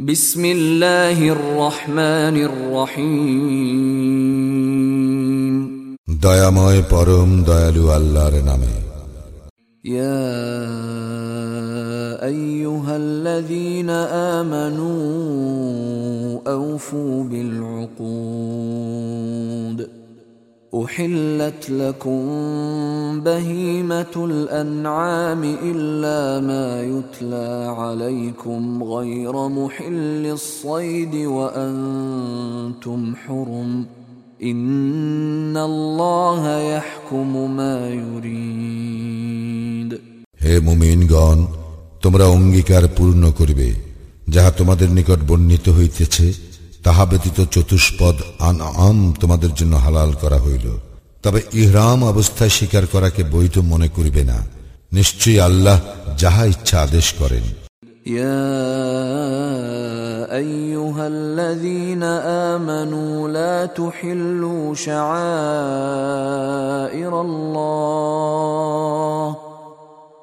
بسم الله الرحمن الرحيم দয়াময় পরম দয়ালু আল্লাহর নামে يا ايها الذين امنوا اوفوا بالعقود احلت لكم بهيمه الانعام الا ما يتلى عليكم غير محل الصيد وانتم حرم ان الله يحكم ما يريد হে মুমিনগণ তোমরা অঙ্গীকার পূর্ণ করিবে যাহা তোমাদের নিকট বর্ণিত হইতেছে তাহা ব্যতীত চতুষ্পদ আন আম তোমাদের জন্য হালাল করা হইল তবে ইহরাম অবস্থায় স্বীকার করাকে বৈধ মনে করিবে না নিশ্চয়ই আল্লাহ যাহা ইচ্ছা আদেশ করেন يا ايها الذين امنوا لا تحلوا شعائر الله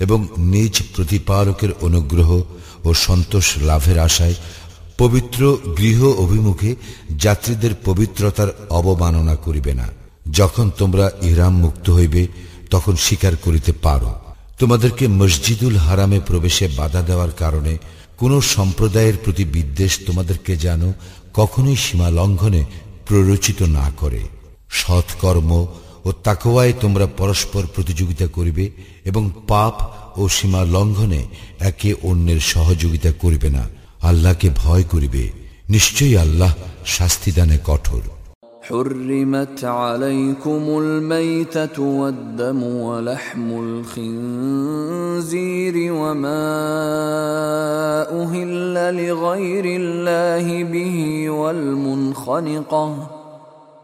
এবং নিজ প্রতিপারকের অনুগ্রহ ও সন্তোষ লাভের আশায় পবিত্র গৃহ অভিমুখে যাত্রীদের পবিত্রতার অবমাননা করিবে না। যখন তোমরা ইহরাম মুক্ত হইবে, তখন স্বীকার করিতে পারো। তোমাদেরকে মসজিদুল হারামে প্রবেশে বাধা দেওয়ার কারণে কোন সম্প্রদায়ের প্রতি বিদ্বেষ তোমাদেরকে যেন কখনোই সীমা লঙ্ঘনে প্ররোচিত না করে। সৎকর্ম ও তাকোয়ায় তোমরা পরস্পর প্রতিযোগিতা করিবে এবং পাপ ও সীমা লঙ্ঘনে একে অন্যের সহযোগিতা করিবে না আল্লাহকে ভয় করিবে নিশ্চয়ই আল্লাহ শাস্তিদানে কঠোর حرمت عليكم الميتة والدم ولحم الخنزير وما أهل لغير الله به والمنخنقة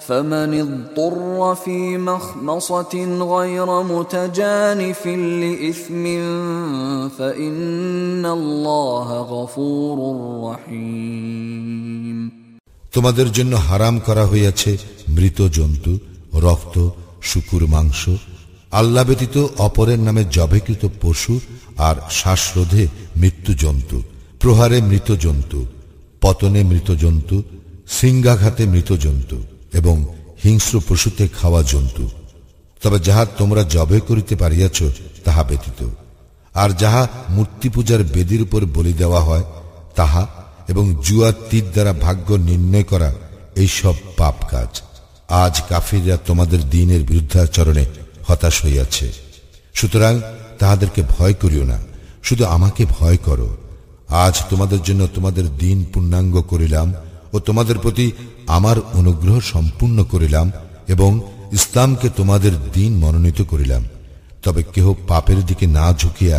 فمن اضطر في مخمصة غير متجانف لإثم فإن الله غفور رحيم তোমাদের জন্য হারাম করা হইয়াছে মৃত জন্তু রক্ত শুকুর মাংস আল্লাহ ব্যতীত অপরের নামে জবেকৃত পশু আর শ্বাসরোধে মৃত্যু জন্তু প্রহারে মৃত জন্তু পতনে মৃত জন্তু সিংগাঘাতে মৃত জন্তু এবং হিংস্র পশুতে খাওয়া জন্তু। তবে যাহা তোমরা জবে করিতে পারিয়াছ, তাহা ব্যতীত। আর যাহা মূর্তি পূজার বেদির উপর বলি দেওয়া হয়, তাহা এবং জুয়া তীর দ্বারা ভাগ্য নির্ণয় করা, এইসব পাপ কাজ। আজ কাফিররা তোমাদের দিনের বিরুদ্ধাচরণে হতাশ হইয়াছে। সুতরাং তাহাদেরকে ভয় করিও না, শুধু আমাকে ভয় করো। আজ তোমাদের জন্য তোমাদের দিন পূর্ণাঙ্গ করিলাম ও তোমাদের প্রতি আমার অনুগ্রহ সম্পূর্ণ করিলাম এবং ইসলামকে তোমাদের দিন মনোনীত করিলাম তবে কেহ পাপের দিকে না ঝুঁকিয়া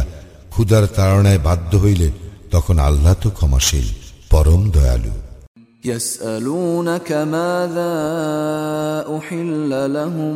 ক্ষুদার তাড়নায় বাধ্য হইলে তখন আল্লাহ তো ক্ষমাশীল পরম দয়ালু يسألونك ماذا أحل لهم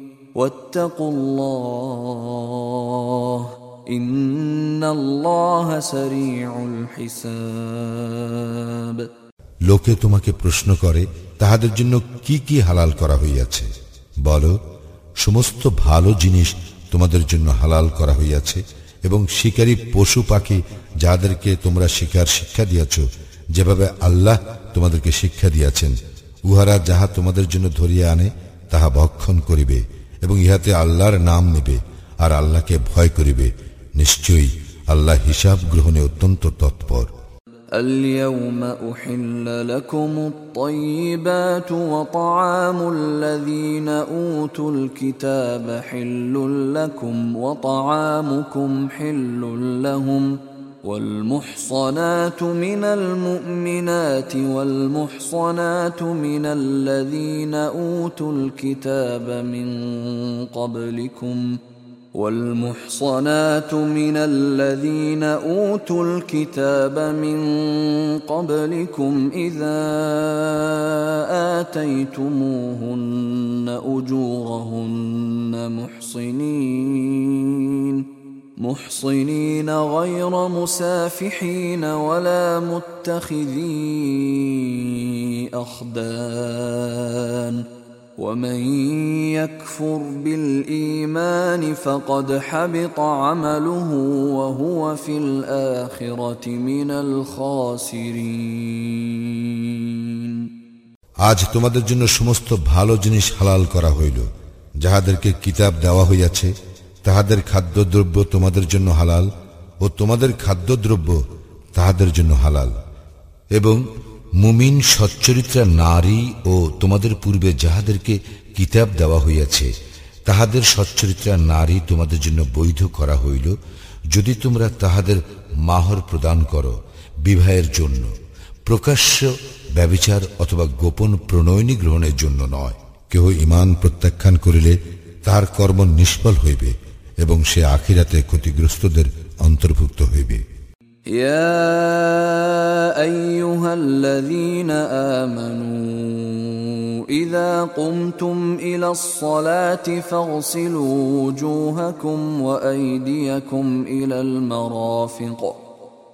واتقوا الله إن الله سريع الحساب লোকে তোমাকে প্রশ্ন করে তাহাদের জন্য কি কি হালাল করা হইয়াছে বলো সমস্ত ভালো জিনিস তোমাদের জন্য হালাল করা হইয়াছে এবং শিকারী পশু পাখি যাদেরকে তোমরা শিকার শিক্ষা দিয়াছ যেভাবে আল্লাহ তোমাদেরকে শিক্ষা দিয়াছেন উহারা যাহা তোমাদের জন্য ধরিয়া আনে তাহা ভক্ষণ করিবে এবং ইহাতে আল্লাহর নাম নেবে আর আল্লাহকে ভয় করিবে নিশ্চয়ই আল্লাহ হিসাব গ্রহণে অত্যন্ত তৎপর اليوم أحل لكم الطيبات وطعام الذين أوتوا الكتاب حل لكم وطعامكم حل لهم ۖ والمحصنات من المؤمنات والمحصنات من الذين أوتوا الكتاب من قبلكم والمحصنات من الذين أوتوا الكتاب من قبلكم إذا آتيتموهن أجورهن محصنين محصنين غير مسافحين ولا متخذي اخدان ومن يكفر بالايمان فقد حبط عمله وهو في الاخره من الخاسرين আজ তোমাদের জন্য সমস্ত ভালো জিনিস হালাল করা হইল যাহাদেরকে কিতাব দেওয়া হইয়াছে তাহাদের খাদ্যদ্রব্য তোমাদের জন্য হালাল ও তোমাদের খাদ্যদ্রব্য তাহাদের জন্য হালাল। এবং মুমিন সচ্চরিত্রা নারী ও তোমাদের পূর্বে যাহাদেরকে কিতাব দেওয়া হইয়াছে, তাহাদের সচ্চরিত্রা নারী তোমাদের জন্য বৈধ করা হইল, যদি তোমরা তাহাদের মাহর প্রদান করো বিবাহের জন্য। প্রকাশ্য ব্যবিচার অথবা গোপন প্রণয়নী গ্রহণের জন্য নয়। কেহ ইমান প্রত্যাখ্যান করিলে তাহার কর্ম নিষ্ফল হইবে। এবং সে আখিরাতে ক্ষতিগ্রস্তদের অন্তর্ভুক্ত হইবে يا ايها الذين امنوا اذا قمتم الى الصلاه فاغسلوا وجوهكم وايديكم الى المرافق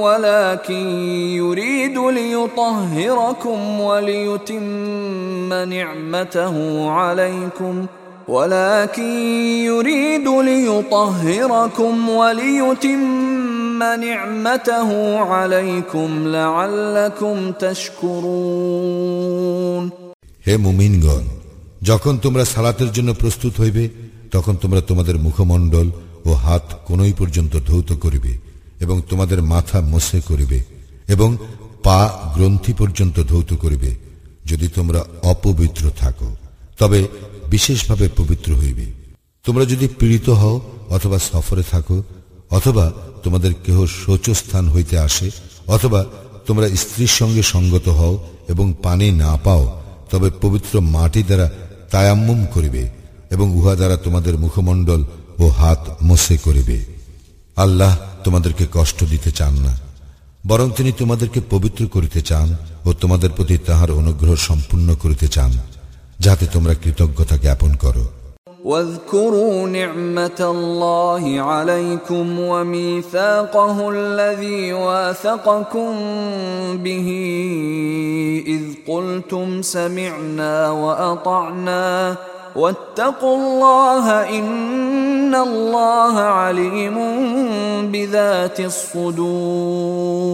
ولكن يريد ليطهركم وليتم نعمته عليكم ولكن يريد ليطهركم وليتم نعمته عليكم لعلكم تشكرون হে মুমিনগণ যখন তোমরা সালাতের জন্য প্রস্তুত হইবে তখন তোমরা তোমাদের মুখমণ্ডল ও হাত কোনই পর্যন্ত ধৌত করিবে এবং তোমাদের মাথা মোসে করিবে এবং পা গ্রন্থি পর্যন্ত ধৌত করিবে, যদি তোমরা অপবিত্র থাকো, তবে বিশেষভাবে পবিত্র হইবে। তোমরা যদি পীড়িত হও অথবা সফরে থাকো, অথবা তোমাদের কেহ শৌচস্থান হইতে আসে, অথবা তোমরা স্ত্রীর সঙ্গে সঙ্গত হও এবং পানি না পাও, তবে পবিত্র মাটি দ্বারা তায়াম্মুম করিবে এবং উহা দ্বারা তোমাদের মুখমণ্ডল ও হাত মোসে করিবে। আল্লাহ তোমাদেরকে কষ্ট দিতে চান না বরং তিনি তোমাদেরকে পবিত্র করিতে চান ও তোমাদের প্রতি তাহার অনুগ্রহ সম্পূর্ণ করিতে চান যাতে তোমরা কৃতজ্ঞতা জ্ঞাপন করো واذكروا نعمة الله عليكم وميثاقه الذي واثقكم به إذ قلتم سمعنا وأطعنا واتقوا الله إن الله عليم بذات الصدور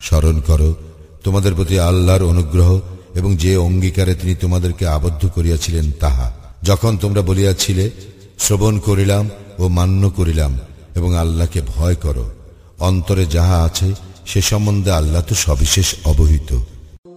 স্মরণ করো তোমাদের প্রতি আল্লাহর অনুগ্রহ এবং যে অঙ্গীকারে তিনি তোমাদেরকে আবদ্ধ করিয়াছিলেন তাহা যখন তোমরা বলিয়াছিলে শ্রবণ করিলাম ও মান্য করিলাম এবং আল্লাহকে ভয় করো অন্তরে যাহা আছে সে সম্বন্ধে আল্লাহ তো সবিশেষ অবহিত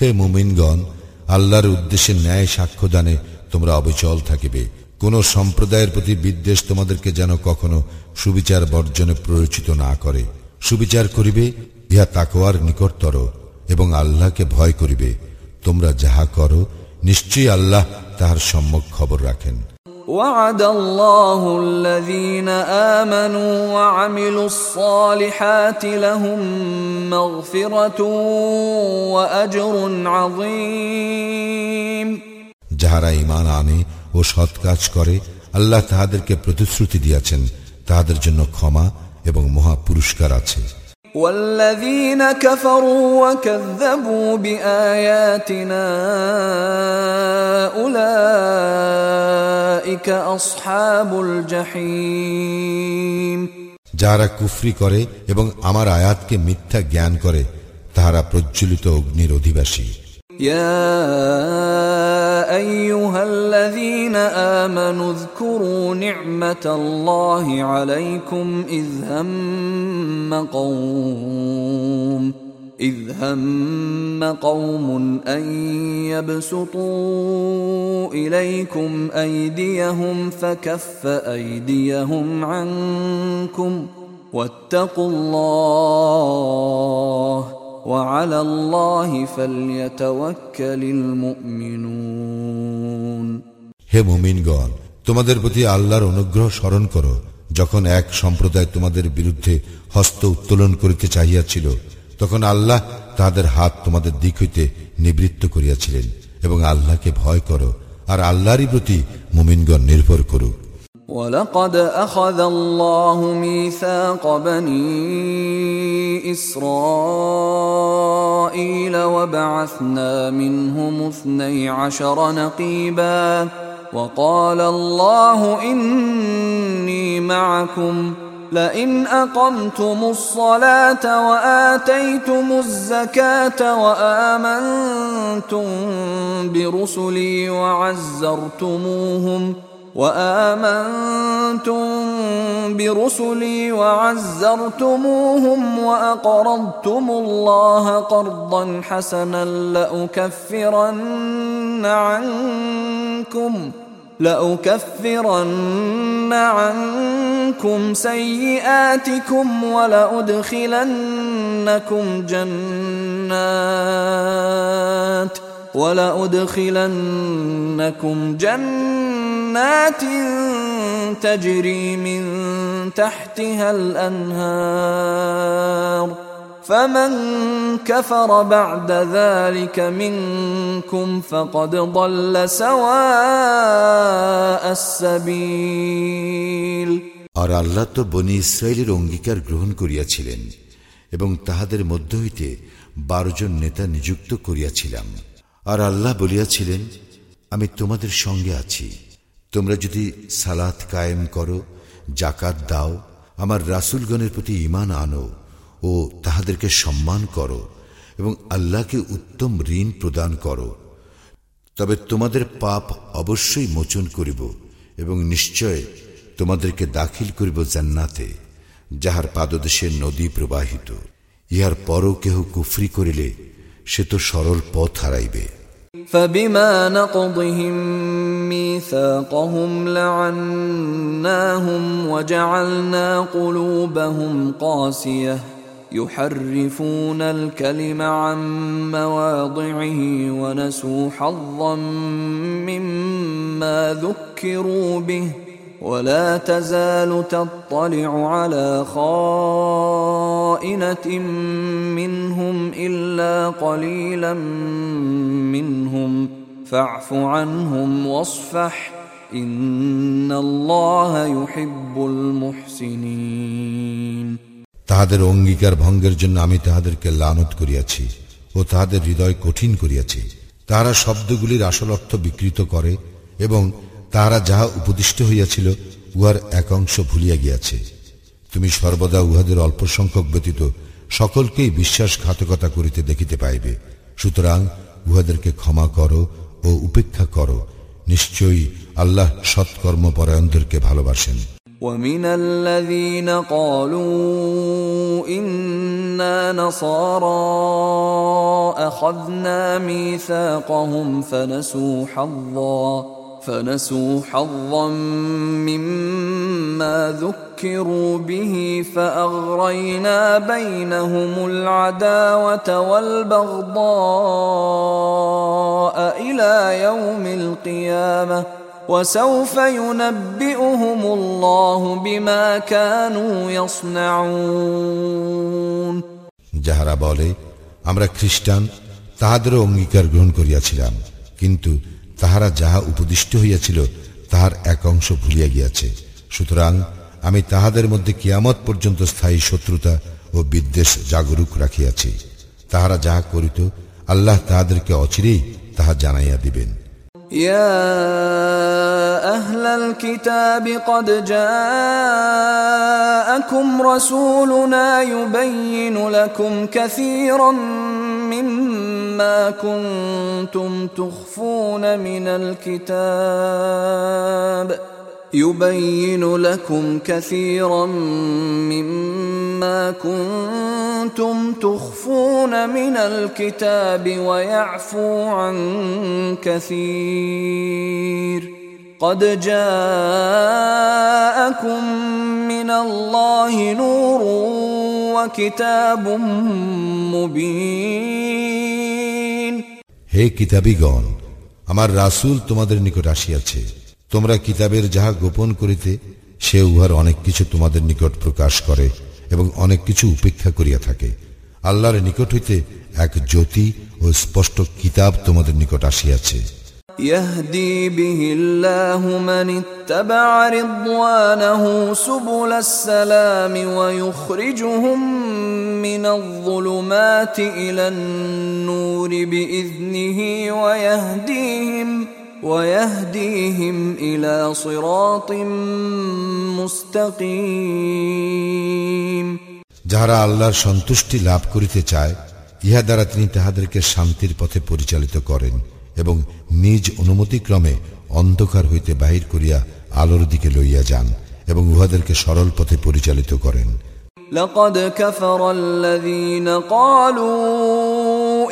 হে মুমিনগণ, আল্লাহর উদ্দেশ্যে ন্যায় সাক্ষ্যদানে তোমরা অবিচল থাকিবে। কোন সম্প্রদায়ের প্রতি বিদ্বেষ তোমাদেরকে যেন কখনো সুবিচার বর্জনে প্ররোচিত না করে। সুবিচার করিবে, ইহা তাকোয়ার নিকটতর, এবং আল্লাহকে ভয় করিবে। তোমরা যাহা করো, নিশ্চয়ই আল্লাহ তাহার সম্মুখ খবর রাখেন। وعد الله الذين آمنوا وعملوا الصالحات لهم مغفرة وأجر عظيم যাহারা ইমান আনে ও সৎ কাজ করে আল্লাহ তাহাদেরকে প্রতিশ্রুতি দিয়াছেন তাহাদের জন্য ক্ষমা এবং মহা পুরস্কার আছে والذين كفروا وكذبوا بآياتنا أولئك أصحاب الجحيم যাহারা কুফরি করে এবং আমার আয়াতকে মিথ্যা জ্ঞান করে তাহারা প্রজ্বলিত অগ্নির অধিবাসী يا أيها الذين آمنوا اذكروا نعمة الله عليكم إذ هم قوم إذ هم قوم أن يبسطوا إليكم أيديهم فكف أيديهم عنكم واتقوا الله وعلى الله فليتوكل المؤمنون হে মুমিনগণ তোমাদের প্রতি আল্লাহর অনুগ্রহ স্মরণ করো যখন এক সম্প্রদায় তোমাদের বিরুদ্ধে হস্ত উত্তোলন করিতে চাহিয়াছিল তখন আল্লাহ তাহাদের হাত তোমাদের দিক হইতে নিবৃত্ত করিয়াছিলেন এবং আল্লাহকে ভয় করো আর আল্লাহরই প্রতি মুমিনগণ নির্ভর করুক ولقد أخذ الله ميثاق بني إسرائيل وبعثنا منهم اثني عشر نقيبا وقال الله إني معكم لئن أقمتم الصلاة وآتيتم الزكاة وآمنتم برسلي وعزرتموهم ۖ وآمنتم برسلي وعزرتموهم وأقرضتم الله قرضا حسنا لأكفرن عنكم لأكفرن عنكم سيئاتكم ولأدخلنكم جنات ولأدخلنكم جنات تجري من تحتها الأنهار فمن كفر بعد ذلك منكم فقد ضل سواء السبيل আর আল্লাহ তো বনি ইসরায়েলের অঙ্গীকার গ্রহণ করিয়াছিলেন এবং তাহাদের মধ্য হইতে বারো জন নেতা নিযুক্ত করিয়াছিলাম আর আল্লাহ বলিয়াছিলেন, আমি তোমাদের সঙ্গে আছি। তোমরা যদি সালাত কায়েম করো জাকাত দাও, আমার রাসুলগণের প্রতি ইমান আনো ও তাহাদেরকে সম্মান করো এবং আল্লাহকে উত্তম ঋণ প্রদান করো, তবে তোমাদের পাপ অবশ্যই মোচন করিব এবং নিশ্চয় তোমাদেরকে দাখিল করিব জান্নাতে, যাহার পাদদেশে নদী প্রবাহিত। ইহার পরও কেহ কুফরি করিলে সে তো সরল পথ হারাইবে فبما نقضهم ميثاقهم لعناهم وجعلنا قلوبهم قاسيه يحرفون الكلم عن مواضعه ونسوا حظا مما ذكروا به ولا تزال تطلع على خائنة منهم إلا قليلا منهم فاعف عنهم واصفح إن الله يحب المحسنين তাহাদের অঙ্গীকার ভঙ্গের জন্য আমি তাহাদেরকে লানত করিয়াছি ও তাহাদের হৃদয় কঠিন করিয়াছি তাহারা শব্দগুলির আসল অর্থ বিকৃত করে এবং তাহারা যাহা উপদিষ্ট হইয়াছিল উহার এক অংশ ভুলিয়া গিয়াছে তুমি সর্বদা উহাদের অল্প সংখ্যক ব্যতীত সকলকেই বিশ্বাসঘাতকতা করিতে দেখিতে পাইবে সুতরাং উহাদেরকে ক্ষমা করো ও উপেক্ষা করো নিশ্চয়ই আল্লাহ সৎকর্ম পরায়ণদেরকে ভালোবাসেন ومن الذين قالوا إنا نصارى أخذنا ميثاقهم فنسوا حظا فنسوا حظا مما ذكروا به فأغرينا بينهم العداوة والبغضاء إلى يوم القيامة وسوف ينبئهم الله بما كانوا يصنعون যাহারা বলে আমরা খ্রিস্টান তাহাদেরও অঙ্গীকার গ্রহণ করিয়াছিলাম কিন্তু তাহারা যাহা উপদিষ্ট হইয়াছিল, তাহার এক অংশ ভুলিয়া গিয়াছে। সুতরাং আমি তাহাদের মধ্যে কিয়ামত পর্যন্ত স্থায়ী শত্রুতা ও বিদ্বেষ জাগরুক রাখিয়াছি। তাহারা যাহা করিত, আল্লাহ তাহাদেরকে অচিরেই তাহা জানাইয়া দিবেন। يا أهل الكتاب قد جاءكم رسولنا يبين لكم كثيرا مما كنتم تخفون من الكتاب. يبين لكم كثيرا مما كنتم تخفون من الكتاب ويعفو عن كثير قد جاءكم من الله نور وكتاب مبين হে কিতাবিগণ আমার রাসূল তোমাদের নিকট আসিয়াছে তোমরা কিতাবের যাহা গোপন করিতে সে উহার অনেক কিছু তোমাদের নিকট প্রকাশ করে এবং অনেক কিছু উপেক্ষা করিয়া থাকে আল্লাহর নিকট হইতে এক জ্যোতি ও স্পষ্ট কিতাব তোমাদের নিকট আসিয়াছে يهدي به الله من اتبع رضوانه سبل السلام ويخرجهم من الظلمات الى النور باذنه ويهديهم ويهديهم الى صراط مستقيم যাহারা আল্লাহর সন্তুষ্টি লাভ করিতে চায় ইহা দ্বারা তিনি তাহাদেরকে শান্তির পথে পরিচালিত করেন এবং নিজ অনুমতিক্রমে অন্ধকার হইতে বাহির করিয়া আলোর দিকে লইয়া যান এবং উহাদেরকে সরল পথে পরিচালিত করেন لقد كفر الذين قالوا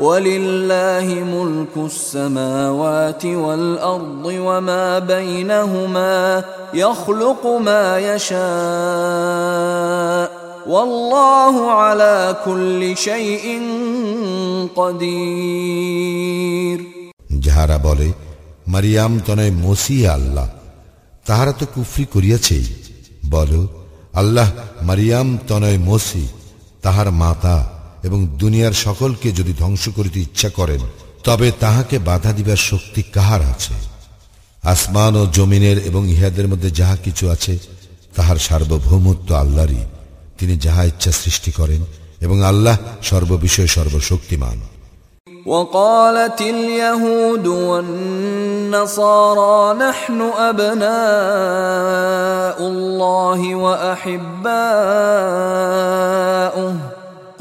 ولله ملك السماوات والارض وما بينهما يخلق ما يشاء والله على كل شيء قدير যাহারা বলে মারিয়াম তনয় মসি আল্লাহ তাহারা তো কুফরি করিয়াছেই বল আল্লাহ মারিয়াম তনয় মসি তাহার মাতা এবং দুনিয়ার সকলকে যদি ধ্বংস করিতে ইচ্ছা করেন তবে তাহাকে বাধা দিবার শক্তি কাহার আছে আসমান ও জমিনের এবং ইহাদের মধ্যে যাহা কিছু আছে তাহার সার্বভৌমত্ব আল্লাহরই তিনি যাহা ইচ্ছা সৃষ্টি করেন এবং আল্লাহ সর্ববিষয়ে সর্বশক্তিমান وقالت اليهود والنصارى نحن أبناء الله وأحباؤه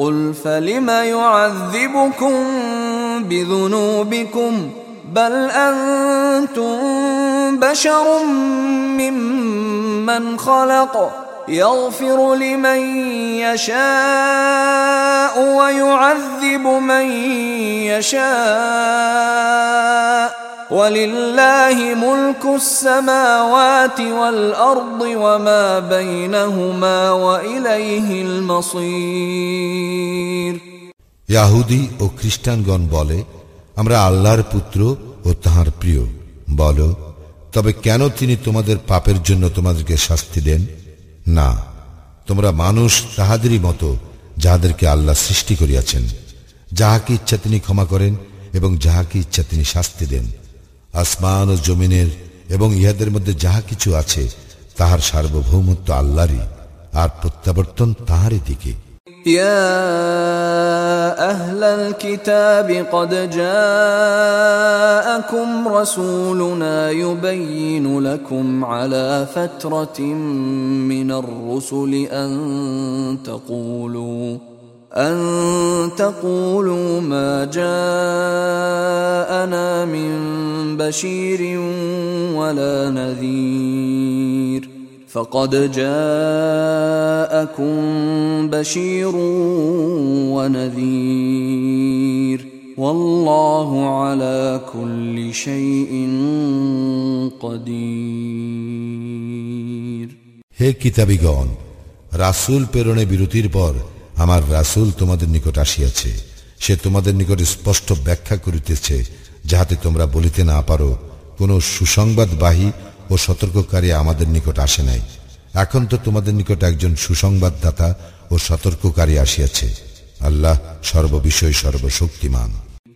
قل فلم يعذبكم بذنوبكم بل أنتم بشر ممن خلق يغفر لمن يشاء ويعذب من يشاء ولله ملك السماوات والارض وما بينهما واليه المصير ইয়াহুদি ও খ্রিস্টানগণ বলে আমরা আল্লাহর পুত্র ও তাহার প্রিয় বলো তবে কেন তিনি তোমাদের পাপের জন্য তোমাদেরকে শাস্তি দেন না তোমরা মানুষ তাহাদেরই মতো যাহাদেরকে আল্লাহ সৃষ্টি করিয়াছেন যাহাকে ইচ্ছা তিনি ক্ষমা করেন এবং যাহাকে ইচ্ছা তিনি শাস্তি দেন আসমান ও জমিনের এবং ইহাদের মধ্যে যাহা কিছু আছে তাহার সার্বভৌমত্ব আল্লাহরই আর প্রত্যাবর্তন তাহারই দিকে يا أهل الكتاب قد جاءكم رسولنا يبين لكم على فترة من الرسل أن تقولوا أن تقولوا ما جاءنا من بشير ولا نذير فقد جاءكم بشير ونذير والله على كل شيء قدير হে কিতাবিগণ রাসূল প্রেরণে বিরতির পর আমার রাসুল তোমাদের নিকট আসিয়াছে। সে তোমাদের নিকট স্পষ্ট ব্যাখ্যা করিতেছে, যাহাতে তোমরা বলিতে না পারো, কোন সুসংবাদবাহী ও সতর্ককারী আমাদের নিকট আসে নাই। এখন তো তোমাদের নিকট একজন সুসংবাদদাতা ও সতর্ককারী আসিয়াছে। আল্লাহ সর্ববিষয় সর্বশক্তিমান।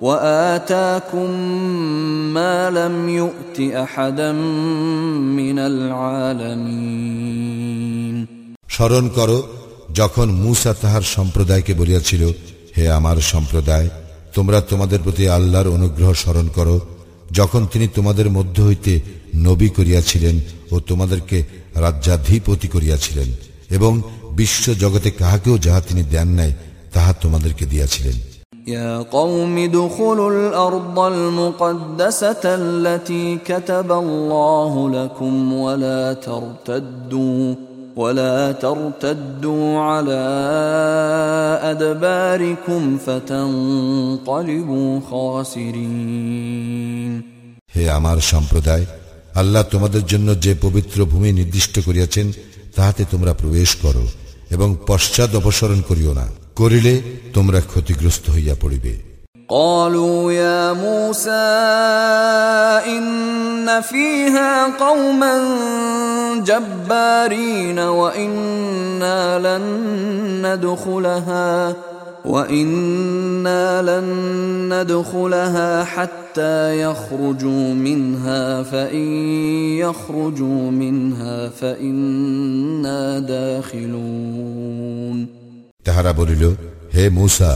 وآتاكم ما لم يؤت أحدا من العالمين স্মরণ করো যখন মুসা তাহার সম্প্রদায়কে বলিয়াছিল হে আমার সম্প্রদায় তোমরা তোমাদের প্রতি আল্লাহর অনুগ্রহ স্মরণ করো যখন তিনি তোমাদের মধ্য হইতে নবী করিয়াছিলেন ও তোমাদেরকে রাজ্যাধিপতি করিয়াছিলেন এবং বিশ্ব জগতে কাহাকেও যাহা তিনি দেন নাই তাহা তোমাদেরকে দিয়াছিলেন يا قوم ادخلوا الأرض المقدسة التي كتب الله لكم ولا ترتدوا ولا ترتدوا على أدباركم فتنقلبوا خاسرين হে আমার সম্প্রদায় আল্লাহ তোমাদের জন্য যে পবিত্র ভূমি নির্দিষ্ট করিয়াছেন তাহাতে তোমরা প্রবেশ করো এবং পশ্চাৎ অপসরণ করিও না করিলে তোমরা ক্ষতিগ্রস্ত হইয়া পড়িবে قالوا يا موسى إن فيها قوما جبارين وإنا لن ندخلها وإنا لن ندخلها حتى يخرجوا منها فإن يخرجوا منها فإنا داخلون তাহারা বলিল, হে মূসা,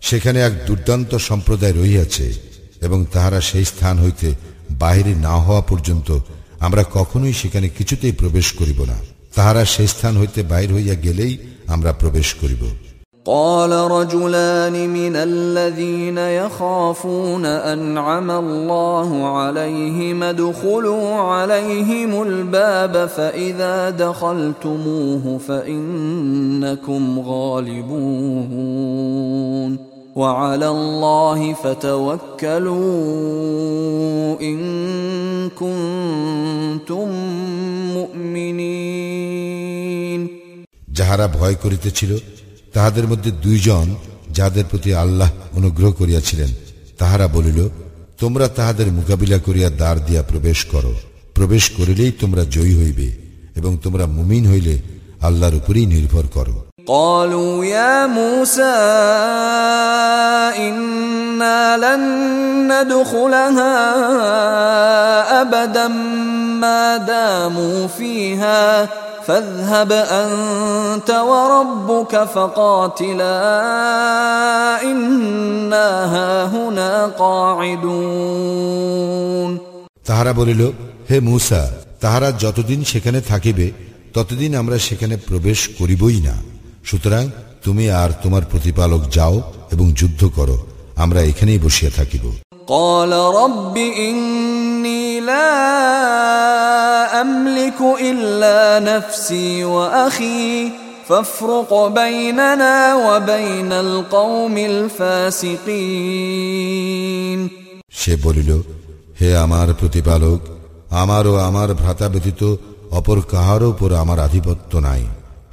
সেখানে এক দুর্দান্ত সম্প্রদায় রহিয়াছে এবং তাহারা সেই স্থান হইতে বাহিরে না হওয়া পর্যন্ত আমরা কখনোই সেখানে কিছুতেই প্রবেশ করিব না। তাহারা সেই স্থান হইতে বাহির হইয়া গেলেই আমরা প্রবেশ করিব। قال رجلان من الذين يخافون أنعم الله عليهم ادخلوا عليهم الباب فإذا دخلتموه فإنكم غالبون وعلى الله فتوكلوا إن كنتم مؤمنين যাহারা ভয় করিতেছিল তাহাদের মধ্যে দুইজন যাহাদের প্রতি আল্লাহ অনুগ্রহ করিয়াছিলেন তাহারা বলিল তোমরা তাহাদের মোকাবিলা করিয়া দ্বার দিয়া প্রবেশ করো প্রবেশ করিলেই তোমরা জয়ী হইবে এবং তোমরা মুমিন হইলে আল্লাহর উপরেই নির্ভর করো قالوا يا موسى إنا لن ندخلها أبدا ما داموا فيها فاذهب أنت وربك فقاتلا إنا هاهنا قاعدون তাহারা বলিল হে মূসা তাহারা যতদিন সেখানে থাকিবে ততদিন আমরা সেখানে প্রবেশ করিবই না সুতরাং তুমি আর তোমার প্রতিপালক যাও এবং যুদ্ধ করো আমরা এখানেই বসিয়া থাকিব قال رب إني لا أملك إلا نفسي وأخي فافرق بيننا وبين القوم الفاسقين সে বলিল হে আমার প্রতিপালক আমার ও আমার ভ্রাতা ব্যতীত অপর কাহারও উপর আমার আধিপত্য নাই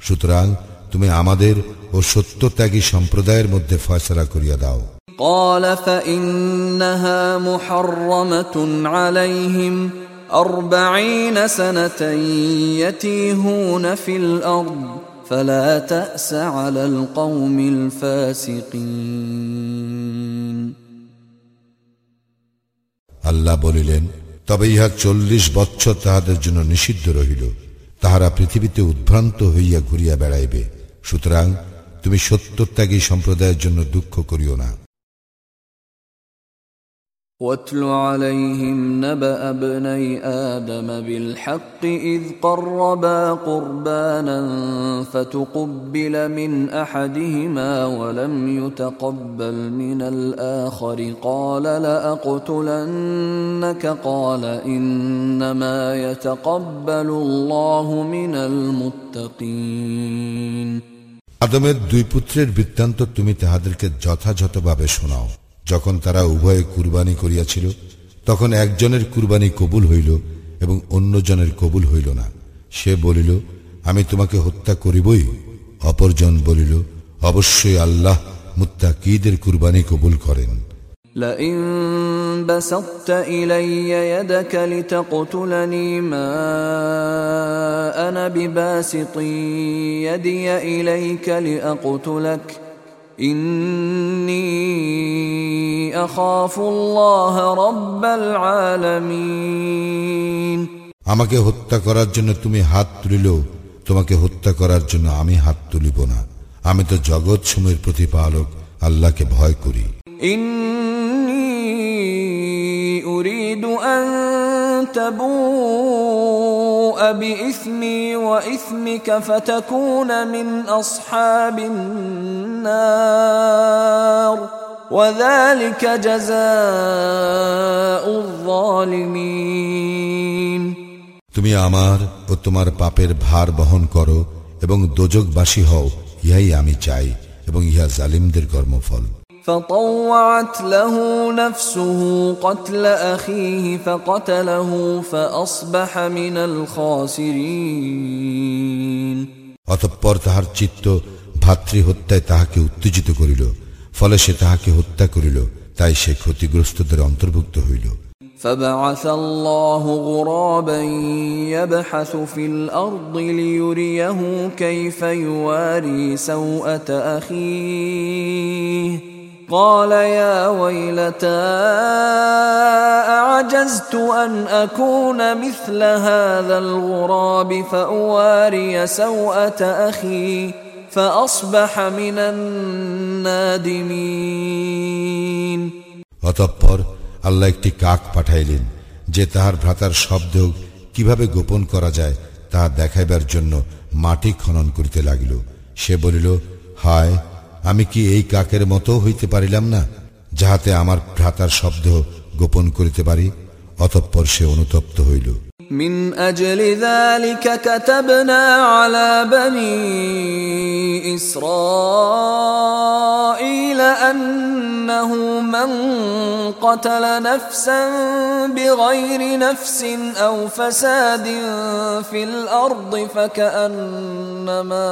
সুতরাং তুমি আমাদের ও সত্যত্যাগী সম্প্রদায়ের মধ্যে ফয়সলা করিয়া দাও قال فإنها محرمة عليهم أربعين سنة يتيهون في الأرض فلا تأس على القوم الفاسقين আল্লাহ বলিলেন তবে ইহা চল্লিশ বৎসর তাহাদের জন্য নিষিদ্ধ রহিল তাহারা পৃথিবীতে উদ্ভ্রান্ত হইয়া ঘুরিয়া বেড়াইবে সুতরাং তুমি সত্যত্যাগী সম্প্রদায়ের জন্য দুঃখ করিও না واتل عليهم نبأ ابني آدم بالحق إذ قربا قربانا فتقبل من أحدهما ولم يتقبل من الآخر قال لأقتلنك قال إنما يتقبل الله من المتقين আদমের দুই পুত্রের বৃত্তান্ত তুমি তাহাদেরকে যথাযথভাবে শোনাও যখন তারা উভয়ে কুরবানি করিয়াছিল তখন একজনের কুরবানি কবুল হইল এবং অন্যজনের কবুল হইল না সে বলিল আমি তোমাকে হত্যা করিবই অপরজন বলিল অবশ্যই আল্লাহ মুত্তাকিদের কুরবানি কবুল করেন لئن بسطت إلي يدك لتقتلني ما أنا بباسط يدي إليك لأقتلك আমাকে হত্যা করার জন্য তুমি হাত তুলিল তোমাকে হত্যা করার জন্য আমি হাত তুলিব না আমি তো জগৎ সময়ের প্রতিপালক আল্লাহকে ভয় করি إني أريد أن تبوء بإثمي وإثمك فتكون من أصحاب النار وذلك جزاء الظالمين তুমি আমার ও তোমার পাপের ভার বহন করো এবং দোজকবাসী হও ইহাই আমি চাই এবং ইহা জালিমদের কর্মফল فطوعت له نفسه قتل أخيه فقتله فأصبح من الخاسرين অতঃপর তাহার চিত্ত ভাতৃ হত্যায় তাহাকে উত্তেজিত করিল ফলে সে তাহাকে হত্যা করিল তাই সে ক্ষতিগ্রস্তদের অন্তর্ভুক্ত হইল فبعث الله غرابا يبحث في الارض ليريه كيف يواري سوءه اخيه قال يا ويلتى اعجزت ان اكون مثل هذا الغراب فاواري سوءه اخي فاصبح من النادمين অতঃপর আল্লাহ একটি কাক পাঠাইলেন যে তাহার ভ্রাতার শব্দ কিভাবে গোপন করা যায় তাহা দেখাইবার জন্য মাটি খনন করিতে লাগিল সে বলিল হায় আমি কি এই কাকের মতো হইতে পারিলাম না যাহাতে আমার ভ্রাতার শব্দ গোপন করিতে পারি অতঃপর সে অনুতপ্ত হইল من أجل ذلك كتبنا على بني إسرائيل أنه من قتل نفسا بغير نفس أو فساد في الأرض فكأنما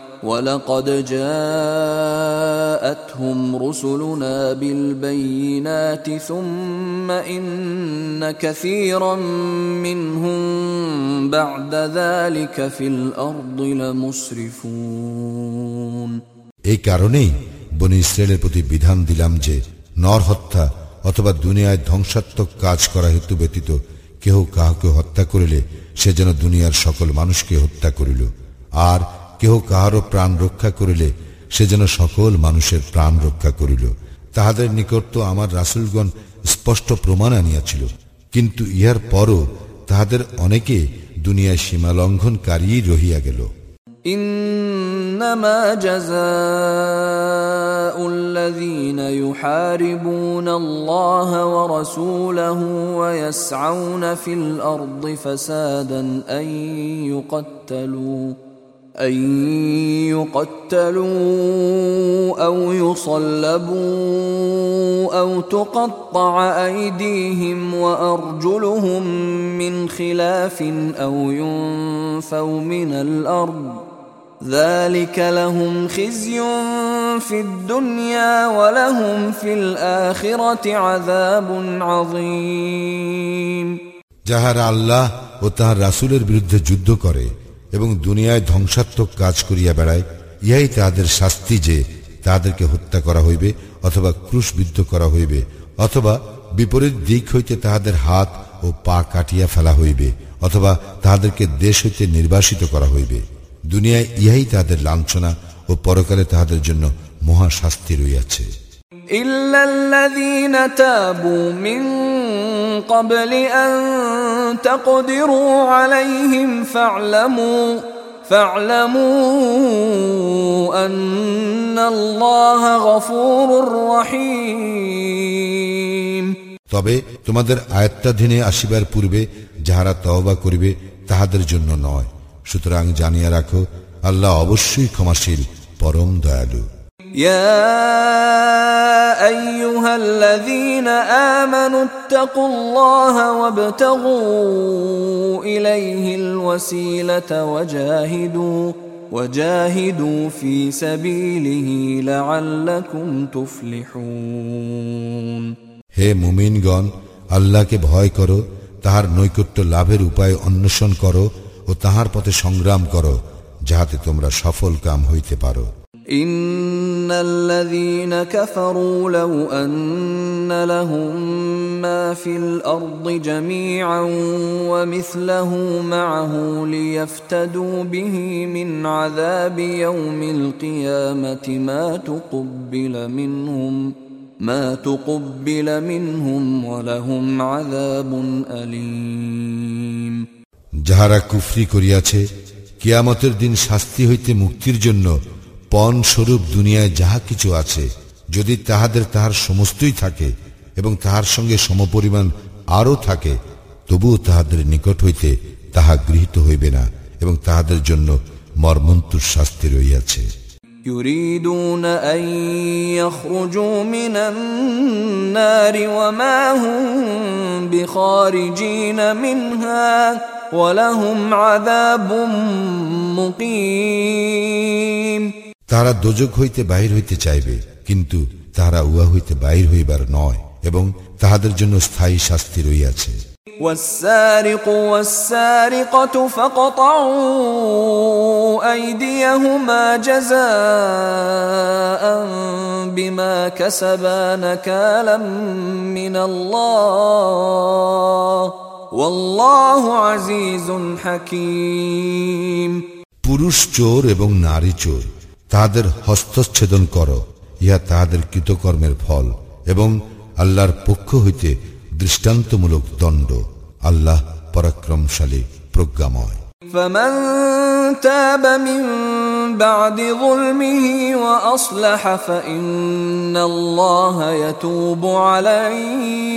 ولقد جاءتهم رسلنا بالبينات ثم إن كثيرا منهم بعد ذلك في الأرض لمسرفون এই কারণেই বনি ইসরায়েলের প্রতি বিধান দিলাম যে নর হত্যা অথবা দুনিয়ায় ধ্বংসাত্মক কাজ করা হেতু ব্যতীত কেহ কাহাকে হত্যা করিলে সে যেন দুনিয়ার সকল মানুষকে হত্যা করিল আর কেহ কাহারও প্রাণ রক্ষা করিলে সে যেন সকল মানুষের প্রাণ রক্ষা করিল তাহাদের নিকট তো আমার রাসুলগণ স্পষ্ট প্রমাণ আনিয়াছিল কিন্তু ইহার পরও তাহাদের অনেকে দুনিয়ায় সীমা লঙ্ঘনকারী রহিয়া গেল إنما جزاء الذين يحاربون الله ورسوله ويسعون في الأرض فسادا أن يقتلوا أن يقتلوا أو يصلبوا أو تقطع أيديهم وأرجلهم من خلاف أو ينفوا من الأرض ذلك لهم خزي في الدنيا ولهم في الآخرة عذاب عظيم যাহারা আল্লাহ ও তাহার রাসুলের বিরুদ্ধে যুদ্ধ করে এবং দুনিয়ায় ধ্বংসাত্মক কাজ করিয়া বেড়ায়, ইহাই তাহাদের শাস্তি যে তাহাদেরকে হত্যা করা হইবে অথবা ক্রুশবিদ্ধ করা হইবে, অথবা বিপরীত দিক হইতে তাহাদের হাত ও পা কাটিয়া ফেলা হইবে, অথবা তাহাদেরকে দেশ হইতে নির্বাসিত করা হইবে। দুনিয়ায় ইহাই তাহাদের লাঞ্ছনা ও পরকালে তাহাদের জন্য মহাশাস্তি রইয়াছে إلا الذين تابوا من قبل أن تقدروا عليهم فاعلموا فاعلموا أن الله غفور رحيم তবে তোমাদের আয়ত্তাধীনে আসিবার পূর্বে যাহারা তওবা করিবে তাহাদের জন্য নয় সুতরাং জানিয়া রাখো আল্লাহ অবশ্যই ক্ষমাশীল পরম দয়ালু يا ايها الذين امنوا اتقوا الله وابتغوا اليه الوسيله وجاهدوا وجاهدوا في سبيله لعلكم تفلحون হে মুমিনগণ আল্লাহকে ভয় করো তাহার নৈকট্য লাভের উপায় অন্বেষণ করো ও তাহার পথে সংগ্রাম করো যাহাতে তোমরা সফল কাম হইতে পারো ان الذين كفروا لو ان لهم ما في الارض جميعا ومثله معه ليفتدوا به من عذاب يوم القيامه ما تقبل منهم ما تقبل منهم ولهم عذاب اليم যাহারা কুফরি করিয়াছে কিয়ামতের দিন শাস্তি হইতে মুক্তির জন্য পণ স্বরূপ দুনিয়ায় যাহা কিছু আছে যদি তাহাদের তাহার সমস্তই থাকে এবং তাহার সঙ্গে সমপরিমাণ আরও থাকে তবুও তাহাদের নিকট হইতে তাহা গৃহীত হইবে না এবং তাহাদের জন্য মর্মন্তুর শাস্তি রইয়াছে يريدون أن يخرجوا من النار وما هم خارجين منها ولهم عذاب مقيم তাহারা দোজক হইতে বাহির হইতে চাইবে কিন্তু তাহারা উহা হইতে বাহির হইবার নয় এবং তাহাদের জন্য স্থায়ী শাস্তি রইয়াছে والسارق والسارقة فقطعوا أيديهما جزاء بما كسبا نكالا من الله والله عزيز حكيم পুরুষ চোর এবং নারী চোর তাহাদের হস্তচ্ছেদন কর ইহা তাহাদের কৃতকর্মের ফল এবং আল্লাহর পক্ষ হইতে দৃষ্টান্তমূলক দণ্ড আল্লাহ পরাক্রমশালী প্রজ্ঞাময় فمن تاب من بعد ظلمه وأصلح فإن الله يتوب عليه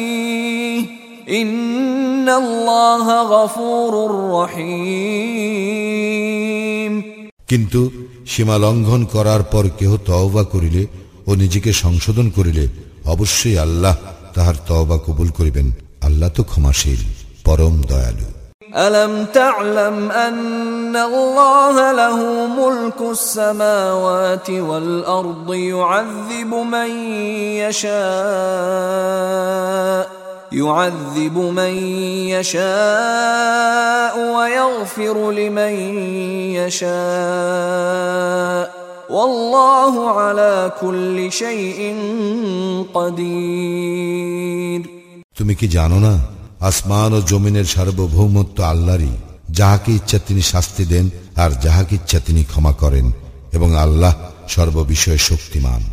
إن الله غفور رحيم কিন্তু সীমা লঙ্ঘন করার পর কেহ তওবা করিলে ও নিজেকে সংশোধন করিলে অবশ্যই আল্লাহ তাহার তওবা কবুল করিবেন আল্লাহ তো ক্ষমাশীল পরম দয়ালু ألم تعلم أن الله له ملك السماوات والأرض يعذب من يشاء يعذب من يشاء ويغفر لمن يشاء والله على كل شيء قدير তুমি কি জানো না আসমান ও জমিনের সার্বভৌমত্ব আল্লাহরই যাহাকে ইচ্ছা তিনি শাস্তি দেন আর যাহাকে ইচ্ছা তিনি ক্ষমা করেন এবং আল্লাহ সর্ববিষয়ে শক্তিমান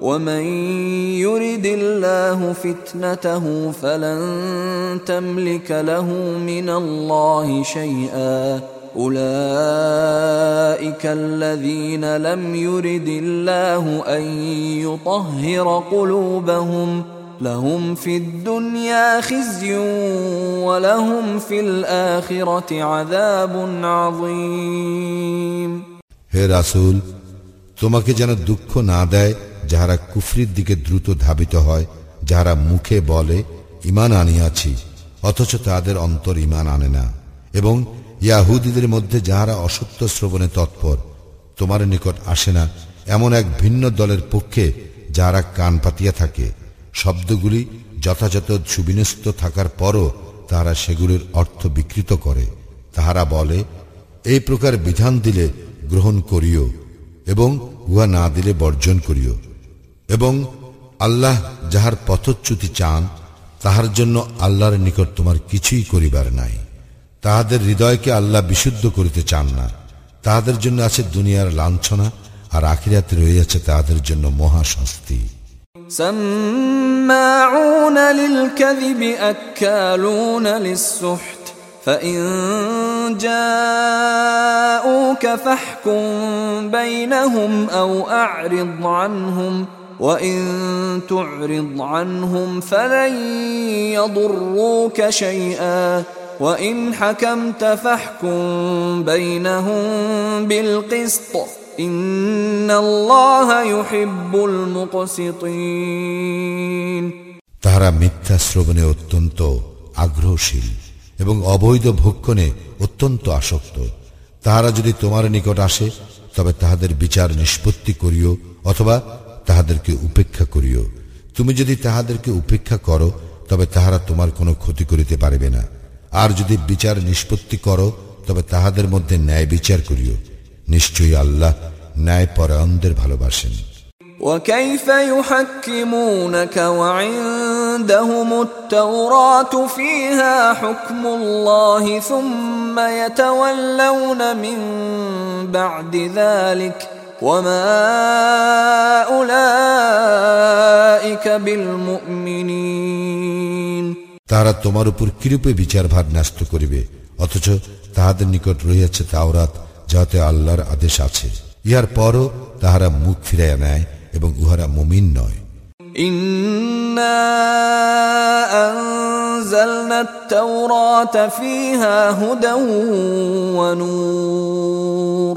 ومن يرد الله فتنته فلن تملك له من الله شيئا أولئك الذين لم يرد الله أن يطهر قلوبهم لهم في الدنيا خزي ولهم في الآخرة عذاب عظيم হে রাসূল তোমাকে যেন দুঃখ না দেয় যাহারা কুফরির দিকে দ্রুত ধাবিত হয়, যাহারা মুখে বলে ইমান আনিয়াছি, অথচ তাদের অন্তর ইমান আনে না। এবং ইয়াহুদীদের মধ্যে যাহারা অসত্য শ্রবণে তৎপর, তোমার নিকট আসে না, এমন এক ভিন্ন দলের পক্ষে যাহারা কান পাতিয়া থাকে। শব্দগুলি যথাযথ সুবিন্যস্ত থাকার পরও তাহারা সেগুলির অর্থ বিকৃত করে। তাহারা বলে, এই প্রকার বিধান দিলে গ্রহণ করিও এবং উহা না দিলে বর্জন করিও। এবং আল্লাহ যাহার পথচ্যুতি চান তাহার জন্য আল্লাহর নিকট তোমার কিছুই করিবার নাই তাহাদের হৃদয়কে আল্লাহ বিশুদ্ধ করিতে চান না তাহাদের জন্য আছে দুনিয়ার লাঞ্ছনা আর আখিরাতে রয়েছে তাহাদের জন্য মহাশাস্তি سماعون للكذب أكالون للسحت فإن جاءوك فاحكم بينهم أو أعرض عنهم وإن تعرض عنهم فلن يضروك شيئا وإن حكمت فاحكم بينهم بالقسط إن الله يحب المقسطين তাহারা মিথ্যা শ্রবণে অত্যন্ত আগ্রহশীল এবং অবৈধ ভক্ষণে অত্যন্ত আসক্ত তাহারা যদি তোমার নিকট আসে তবে তাহাদের বিচার নিষ্পত্তি করিও অথবা তাহাদেরকে উপেক্ষা করিও তুমি যদি তাহাদেরকে উপেক্ষা করো তবে তাহারা তোমার কোনো ক্ষতি করিতে পারিবে না আর যদি বিচার নিষ্পত্তি করো তবে তাহাদের মধ্যে ন্যায় বিচার করিও নিশ্চয়ই আল্লাহ ন্যায় পরায়ণদের ভালোবাসেন وكيف يحكمونك وعندهم التوراة فيها حكم الله ثم يتولون من بعد ذلك وما أولئك بالمؤمنين তাহারা তোমার উপর কিরূপে বিচার ভার ন্যস্ত করিবে অথচ তাহাদের নিকট রহিয়াছে তাওরাত যাতে আল্লাহর আদেশ আছে ইহার পরও তাহারা মুখ ফিরাইয়া নেয় এবং উহারা মুমিন নয় إنا أنزلنا التوراة فيها هدى ونور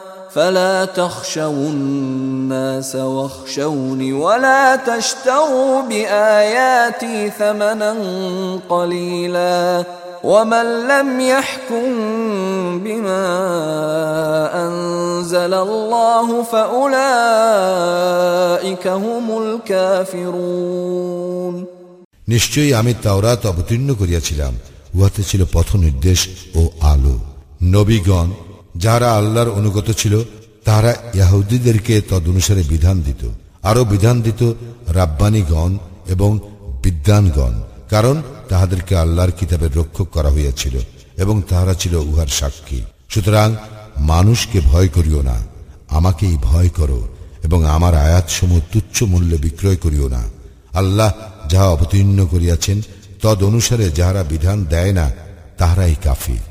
فلا تخشوا الناس واخشوني ولا تشتروا بآياتي ثمنا قليلا ومن لم يحكم بما أنزل الله فأولئك هم الكافرون নিশ্চয়ই আমি তাওরাত অবতীর্ণ করিয়াছিলাম উহাতে ছিল পথ নির্দেশ ও আলো নবীগণ যারা আল্লাহর অনুগত ছিল, তারা ইয়াহুদীদেরকে তদনুসারে বিধান দিত। আরও বিধান দিত রাব্বানীগণ এবং বিদ্যানগণ কারণ তাহাদেরকে আল্লাহর কিতাবের রক্ষক করা হইয়াছিল এবং তাহারা ছিল উহার সাক্ষী। সুতরাং মানুষকে ভয় করিও না, আমাকেই ভয় করো এবং আমার আয়াতসমূহ তুচ্ছ মূল্যে বিক্রয় করিও না। আল্লাহ যাহা অবতীর্ণ করিয়াছেন তদ অনুসারে যাহারা বিধান দেয় না, তাহারাই কাফির।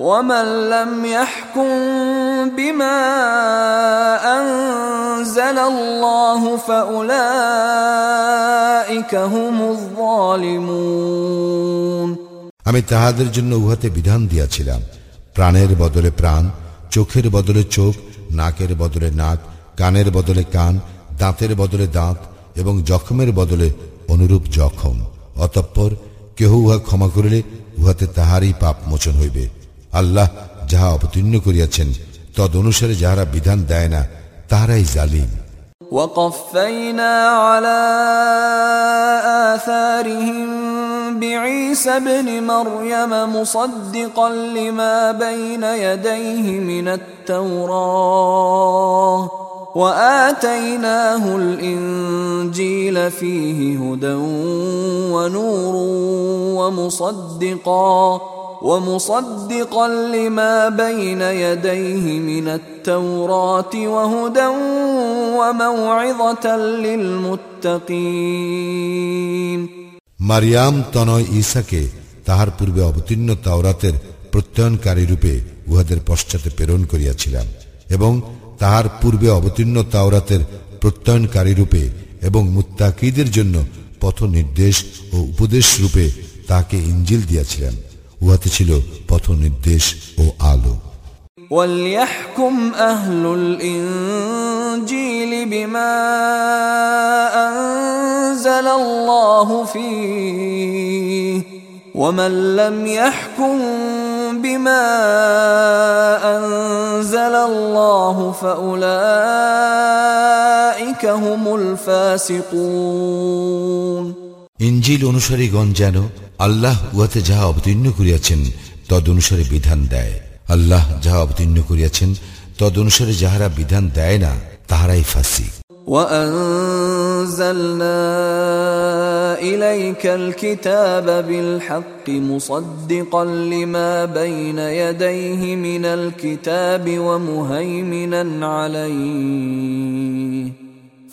ومن لم يحكم بما أنزل الله فأولئك هم الظالمون আমি তাহাদের জন্য উহাতে বিধান দিয়াছিলাম প্রাণের বদলে প্রাণ চোখের বদলে চোখ নাকের বদলে নাক কানের বদলে কান দাঁতের বদলে দাঁত এবং জখমের বদলে অনুরূপ জখম অতঃপর কেহ উহা ক্ষমা করিলে উহাতে তাহারই পাপ মোচন হইবে আল্লাহ যাহা অবতীর্ণ করিয়াছেন তদ অনুসারে যাহারা বিধান দেয় না তাহারাই জালিম وقفينا على آثارهم بعيسى ابن مريم مصدقا لما بين يديه من التوراة وآتيناه الإنجيل فيه هدى ونور ومصدقا ومصدقا لما بين يديه من التوراة وهدى وموعظة للمتقين মারিয়াম তনয় ঈসাকে তাহার পূর্বে অবতীর্ণ তাওরাতের প্রত্যয়নকারী রূপে উহাদের পশ্চাতে প্রেরণ করিয়াছিলাম এবং তাহার পূর্বে অবতীর্ণ তাওরাতের প্রত্যয়নকারী রূপে এবং মুত্তাকিদের জন্য পথ নির্দেশ ও উপদেশ রূপে তাকে ইঞ্জিল দিয়াছিলেন উহাতে ছিল পথ নির্দেশ ও আলো وليحكم أهل الإنجيل بما أنزل الله فيه ومن لم يحكم بما أنزل الله فأولئك هم الفاسقون ইঞ্জিল অনুসারীগণ যেন আল্লাহ উহাতে যাহা অবতীর্ণ করিয়াছেন তদ অনুসারে বিধান দেয় আল্লাহ যাহা অবতীর্ণ করিয়াছেন তদ অনুসারে যাহারা বিধান দেয় না তাহারাই ফাঁসি وأنزلنا إليك الكتاب بالحق مصدقا لما بين يديه من الكتاب ومهيمنا عليه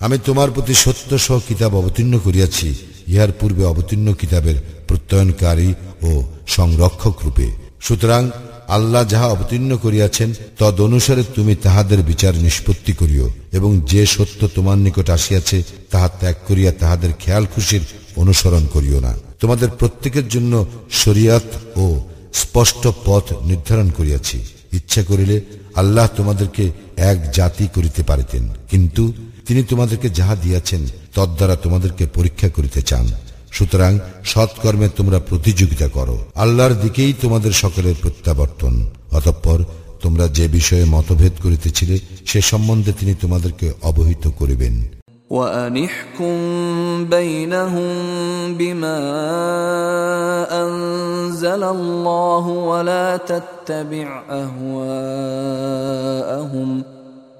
আমি তোমার প্রতি সত্য সহ কিতাব অবতীর্ণ করিয়াছি। ইহার পূর্বে অবতীর্ণ কিতাবের প্রত্যয়নকারী ও সংরক্ষক রূপে। সুতরাং আল্লাহ যাহা অবতীর্ণ করিয়াছেন তদ অনুসারে তুমি তাহাদের বিচার নিষ্পত্তি করিও এবং যে সত্য তোমার নিকট আসিয়াছে, তাহা ত্যাগ করিয়া তাহাদের খেয়াল খুশির অনুসরণ করিও না। তোমাদের প্রত্যেকের জন্য শরিয়াত ও স্পষ্ট পথ নির্ধারণ করিয়াছি। ইচ্ছা করিলে আল্লাহ তোমাদেরকে এক জাতি করিতে পারিতেন। কিন্তু তিনি তোমাদেরকে যাহা দিয়াছেন তদ্বারা তোমাদেরকে পরীক্ষা করিতে চান সুতরাং সৎকর্মে তোমরা প্রতিযোগিতা করো আল্লাহর দিকেই তোমাদের সকলের প্রত্যাবর্তন অতঃপর তোমরা যে বিষয়ে মতভেদ করিতেছিলে সে সম্বন্ধে তিনি তোমাদেরকে অবহিত করিবেন وأنحكم بينهم بما أنزل الله ولا تتبع أهواءهم ۖ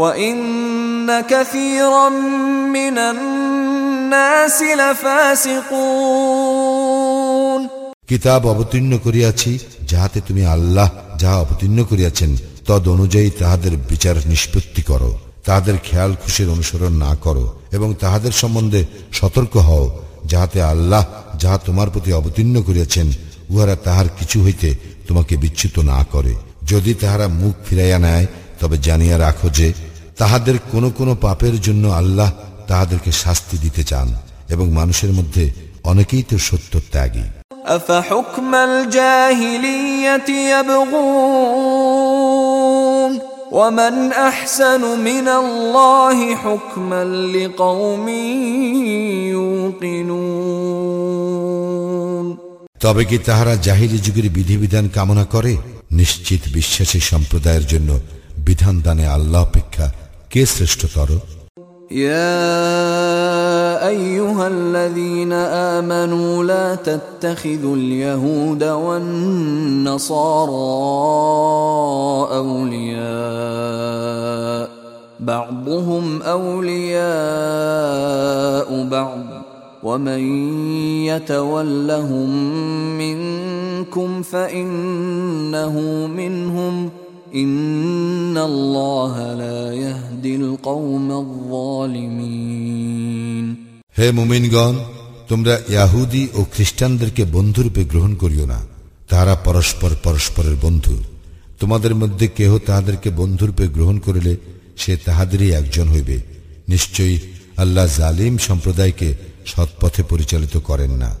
وان كثيرا من الناس لفاسقون কিতাব অবতীর্ণ করিয়াছি যাহাতে তুমি আল্লাহ যাহা অবতীর্ণ করিয়াছেন তদ অনুযায়ী তাহাদের বিচার নিষ্পত্তি করো তাহাদের খেয়াল খুশির অনুসরণ না করো এবং তাহাদের সম্বন্ধে সতর্ক হও যাহাতে আল্লাহ যাহা তোমার প্রতি অবতীর্ণ করিয়াছেন উহারা তাহার কিছু হইতে তোমাকে বিচ্যুত না করে যদি তাহারা মুখ ফিরাইয়া নেয় তবে জানিয়া রাখো যে তাহাদের কোন কোন পাপের জন্য আল্লাহ তাহাদেরকে শাস্তি দিতে চান এবং মানুষের মধ্যে অনেকেই তো সত্য ত্যাগী أفحكم الجاهلية يبغون ومن أحسن من الله حكما لقوم يوقنون তবে কি তাহারা জাহিলি যুগের বিধিবিধান কামনা করে নিশ্চিত বিশ্বাসী সম্প্রদায়ের জন্য বিধান দানে আল্লাহ অপেক্ষা কে শ্রেষ্ঠতর يا ايها الذين امنوا لا تتخذوا اليهود والنصارى اولياء بعضهم اولياء بعض ومن يتولهم منكم فانه منهم হে মুমিনগণ, তোমরা ইয়াহুদি ও খ্রিস্টানদেরকে বন্ধুরূপে গ্রহণ করিও না। তাহারা পরস্পর পরস্পরের বন্ধু। তোমাদের মধ্যে কেহ তাহাদেরকে বন্ধুরূপে গ্রহণ করিলে সে তাহাদেরই একজন হইবে। নিশ্চয়ই আল্লাহ জালিম সম্প্রদায়কে সৎপথে পরিচালিত করেন না।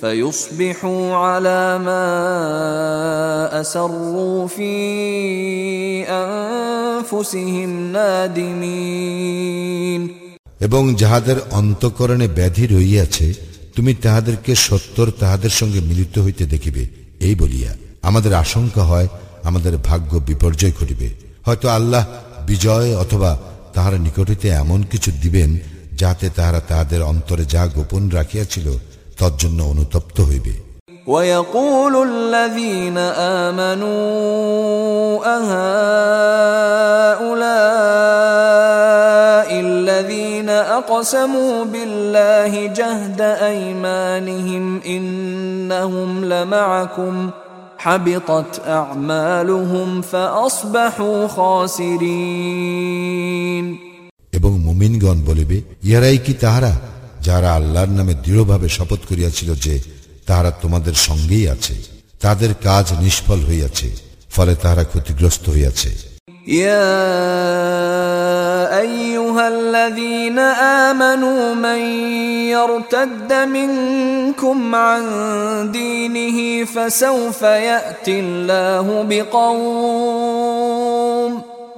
فيصبحوا على ما أسروا في أنفسهم نادمين এবং যাহাদের অন্তকরণে ব্যাধি রইয়াছে তুমি তাহাদেরকে সত্তর তাহাদের সঙ্গে মিলিত হইতে দেখিবে এই বলিয়া আমাদের আশঙ্কা হয় আমাদের ভাগ্য বিপর্যয় ঘটিবে হয়তো আল্লাহ বিজয় অথবা তাহার নিকট হইতে এমন কিছু দিবেন যাতে তাহারা তাহাদের অন্তরে যা গোপন রাখিয়াছিল তজ্জন্য অনুতপ্ত হইবে ويقول الذين آمنوا أهؤلاء الذين أقسموا بالله جهد أيمانهم إنهم لمعكم حبطت أعمالهم فأصبحوا خاسرين এবং মুমিনগণ বলিবে ইহারাই কি তাহারা যারা আল্লাহর নামে দৃঢ়ভাবে শপথ করিয়াছিল যে তাহারা তোমাদের সঙ্গেই আছে তাদের কাজ নিষ্ফল হইয়াছে ফলে তাহারা ক্ষতিগ্রস্ত হইয়াছে يا ايها الذين امنوا من يرتد منكم عن دينه فسوف ياتي الله بقوم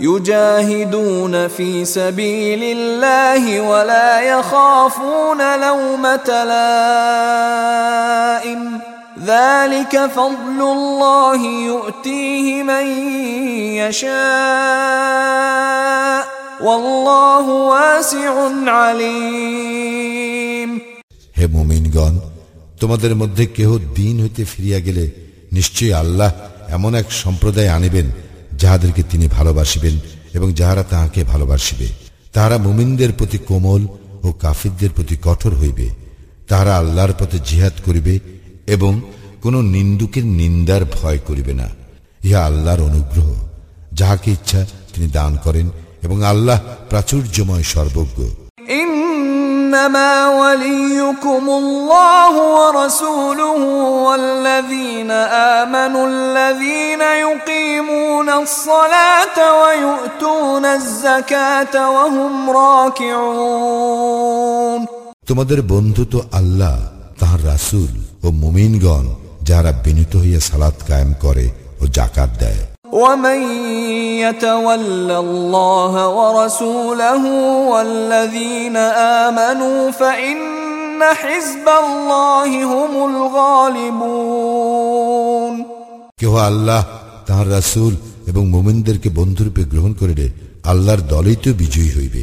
يجاهدون في سبيل الله ولا يخافون لومة لائم ذلك فضل الله يؤتيه من يشاء والله واسع عليم হে মুমিনগণ তোমাদের মধ্যে কেহ দিন হইতে ফিরিয়া গেলে নিশ্চয়ই আল্লাহ এমন এক সম্প্রদায় আনিবেন যাহাদেরকে তিনি ভালোবাসিবেন এবং যাহারা তাহাকে ভালোবাসিবে, তাহারা মুমিনদের প্রতি কোমল ও কাফিরদের প্রতি কঠোর হইবে, তাহারা আল্লাহর পথে জিহাদ করিবে এবং কোন নিন্দুকের নিন্দার ভয় করিবে না। ইহা আল্লাহর অনুগ্রহ, যাহাকে ইচ্ছা তিনি দান করেন এবং আল্লাহ প্রাচুর্যময় সর্বজ্ঞ। إنما وليكم الله ورسوله والذين آمنوا الذين يقيمون الصلاة ويؤتون الزكاة وهم راكعون তোমাদের বন্ধু তো আল্লাহ তাহার রাসূল ও মুমিনগণ যারা বিনীত হইয়া সালাত কায়েম করে ও জাকাত দেয় ومن يتول الله ورسوله والذين آمنوا فإن حزب الله هم الغالبون কেহ আল্লাহ তাহার রাসূল এবং মুমিনদেরকে বন্ধুরূপে গ্রহণ করিলে আল্লাহর দলই তো বিজয়ী হইবে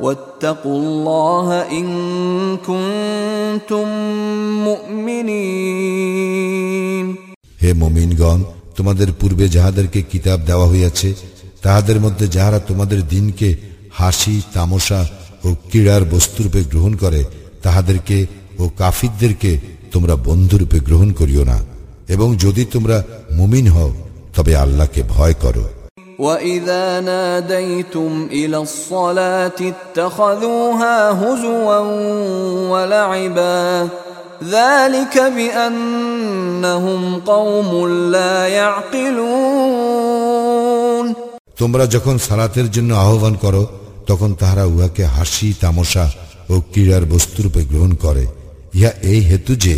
واتقوا الله إن كنتم مؤمنين হে মুমিনগণ তোমাদের পূর্বে যাহাদেরকে কিতাব দেওয়া হইয়াছে তাহাদের মধ্যে যাহারা তোমাদের দিনকে হাসি তামসা ও ক্রীড়ার বস্তুরূপে গ্রহণ করে তাহাদেরকে ও কাফিরদেরকে তোমরা বন্ধুরূপে গ্রহণ করিও না এবং যদি তোমরা মুমিন হও তবে আল্লাহকে ভয় করো واذا ناديتم الى الصلاه اتخذوها هزوا ولعبا ذلك بانهم قوم لا يعقلون তোমরা যখন সালাতের জন্য আহ্বান করো, তখন তাহারা উহাকে হাসি, তামাশা ও ক্রীড়ার বস্তুরূপে গ্রহণ করে। ইহা এই হেতু যে,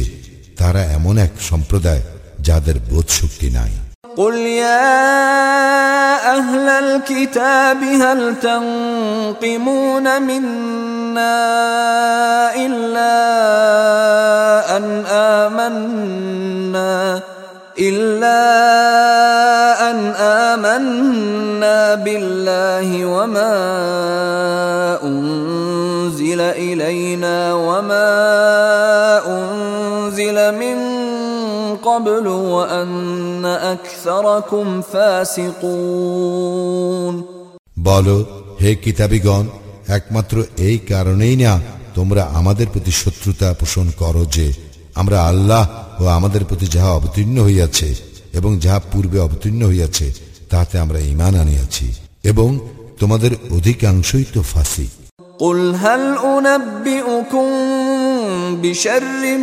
তারা এমন এক সম্প্রদায় যাদের বোধ শক্তি নাই। قل يا أهل الكتاب هل تنقمون منا إلا أن آمنا إلا أن آمنا بالله وما أنزل إلينا وما أنزل من قبل وأن أكثركم فاسقون বলো হে কিতাবিগণ একমাত্র এই কারণেই না তোমরা আমাদের প্রতি শত্রুতা পোষণ করো যে আমরা আল্লাহ ও আমাদের প্রতি যাহা অবতীর্ণ হইয়াছে এবং যাহা পূর্বে অবতীর্ণ হইয়াছে তাহাতে আমরা ইমান আনিয়াছি এবং তোমাদের অধিকাংশই তো ফাঁসি قل هل أنبئكم بشر من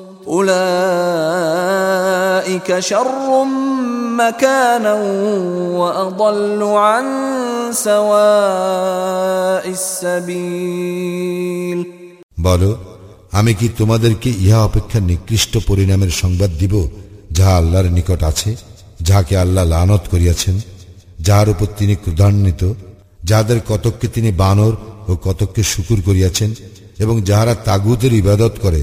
أولئك شر مكانا وأضل عن سواء السبيل বলো আমি কি তোমাদেরকে ইহা অপেক্ষা নিকৃষ্ট পরিণামের সংবাদ দিব যাহা আল্লাহর নিকট আছে যাহাকে আল্লাহ লানত করিয়াছেন যাহার উপর তিনি ক্রুধান্বিত যাহাদের কতককে তিনি বানর ও কতককে শুকুর করিয়াছেন এবং যাহারা তাগুদের ইবাদত করে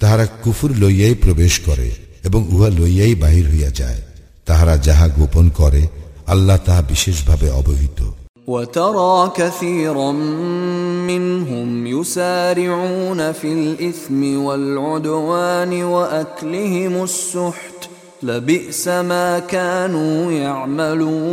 তাহারা কুফুর লইয়াই প্রবেশ করে এবং উহা লইয়াই বাহির হইয়া যায় তাহারা যাহা গোপন করে আল্লাহ তাহা বিশেষভাবে অবহিত وترى كثيرا منهم يسارعون في الإثم والعدوان وأكلهم السحت لبئس ما كانوا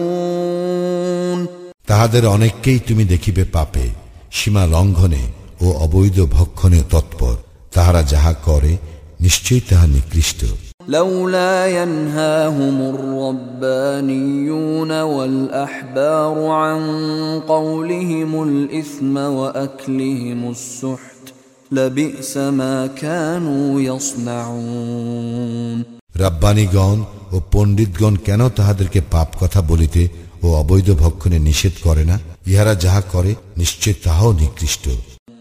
يعملون তাহাদের অনেককেই তুমি দেখিবে পাপে সীমা লঙ্ঘনে ও অবৈধ ভক্ষণে তৎপর তাহারা যাহা করে নিশ্চয়ই তাহা নিকৃষ্ট لولا ينهاهم الربانيون والأحبار عن قولهم الإثم وأكلهم السحت لبئس ما كانوا يصنعون রাব্বানীগণ ও পণ্ডিতগণ কেন তাহাদেরকে পাপ কথা বলিতে ও অবৈধ ভক্ষণে নিষেধ করে না ইহারা যাহা করে নিশ্চয় তাহাও নিকৃষ্ট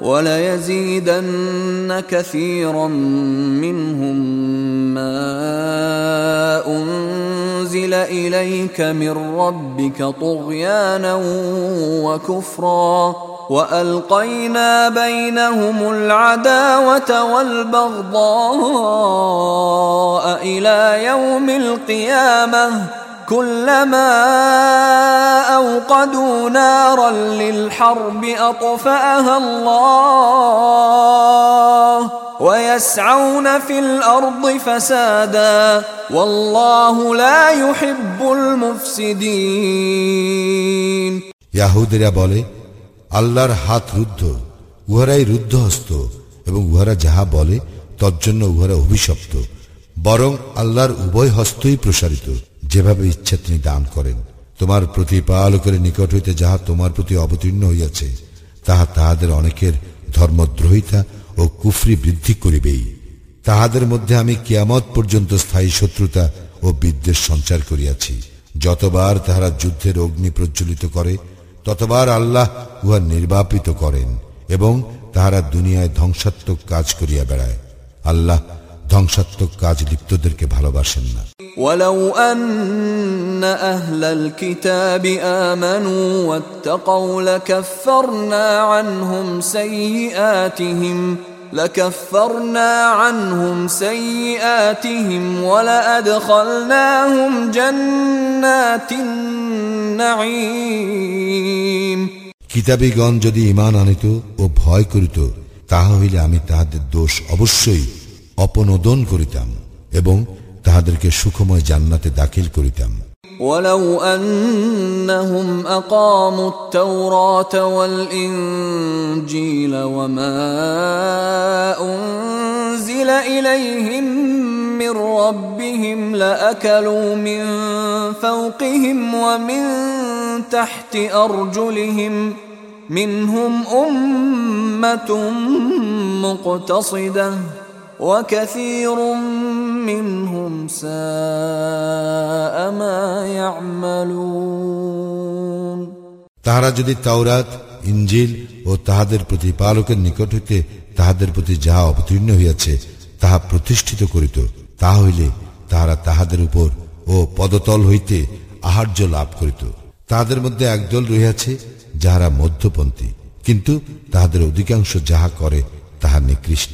وليزيدن كثيرا منهم ما أنزل إليك من ربك طغيانا وكفرا وألقينا بينهم العداوة والبغضاء إلى يوم القيامة كلما اوقدوا نارا للحرب اطفاها الله ويسعون في الارض فسادا والله لا يحب المفسدين ইয়াহুদেরা বলে আল্লাহর হাত রুদ্ধ উহারাই রুদ্ধ হস্ত এবং উহারা যাহা বলে তজ্জন্য উহারা অভিশপ্ত বরং আল্লাহর উভয় হস্তই প্রসারিত যেভাবে ইচ্ছা তিনি দান করেন, তোমার প্রতিপালকের নিকট হইতে যাহা তোমার প্রতি অবতীর্ণ হইয়াছে, তাহা তাহাদের অনেকের ধর্মদ্রোহিতা ও কুফরি বৃদ্ধি করিবেই। তাহাদের মধ্যে আমি কিয়ামত পর্যন্ত স্থায়ী শত্রুতা ও বিদ্বেষ সঞ্চার করিয়াছি। যতবার তাহারা যুদ্ধের অগ্নি প্রজ্বলিত করে, ততবার আল্লাহ উহা নির্বাপিত করেন এবং তাহারা দুনিয়ায় ধ্বংসাত্মক কাজ করিয়া বেড়ায়। আল্লাহ ধ্বংসাত্মক কাজ লিপ্তদেরকে ভালোবাসেন না ولو أن أهل الكتاب آمنوا واتقوا لكفرنا عنهم سيئاتهم لكفرنا عنهم سيئاتهم ولأدخلناهم جنات النعيم কিতাবীগণ যদি ইমান আনিত ও ভয় করিত তাহা হইলে আমি তাহাদের দোষ অবশ্যই অপনোদন করিতাম এবং তাহাদেরকে সুখময় জান্নাতে দাখিল করিতাম ولو أنهم أقاموا التوراة والإنجيل وما أنزل إليهم من ربهم لأكلوا من فوقهم ومن تحت أرجلهم منهم أمة مقتصدة وكثير منهم ساء ما يعملون তাহারা যদি তাওরাত ইঞ্জিল ও তাহাদের প্রতিপালকের নিকট হইতে তাহাদের প্রতি যাহা অবতীর্ণ হইয়াছে তাহা প্রতিষ্ঠিত করিত তাহা হইলে তাহারা তাহাদের উপর ও পদতল হইতে আহার্য লাভ করিত তাহাদের মধ্যে একদল রহিয়াছে যাহারা মধ্যপন্থী কিন্তু তাহাদের অধিকাংশ যাহা করে তাহা নিকৃষ্ট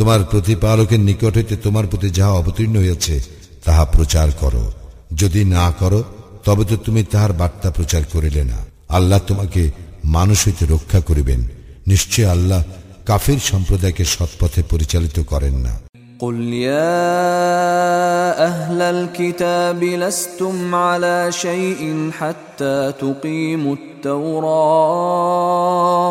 তোমার প্রতিপালকের নিকট হইতে তোমার প্রতি যাহা অবতীর্ণ হইয়াছে তাহা প্রচার করো যদি না করো তবে তো তুমি তাহার বার্তা প্রচার করিলে না আল্লাহ তোমাকে মানুষ হইতে রক্ষা করিবেন নিশ্চয় আল্লাহ কাফির সম্প্রদায়কে সৎপথে পরিচালিত করেন না قل يا اهل الكتاب لستم على شيء حتى تقيموا التوراه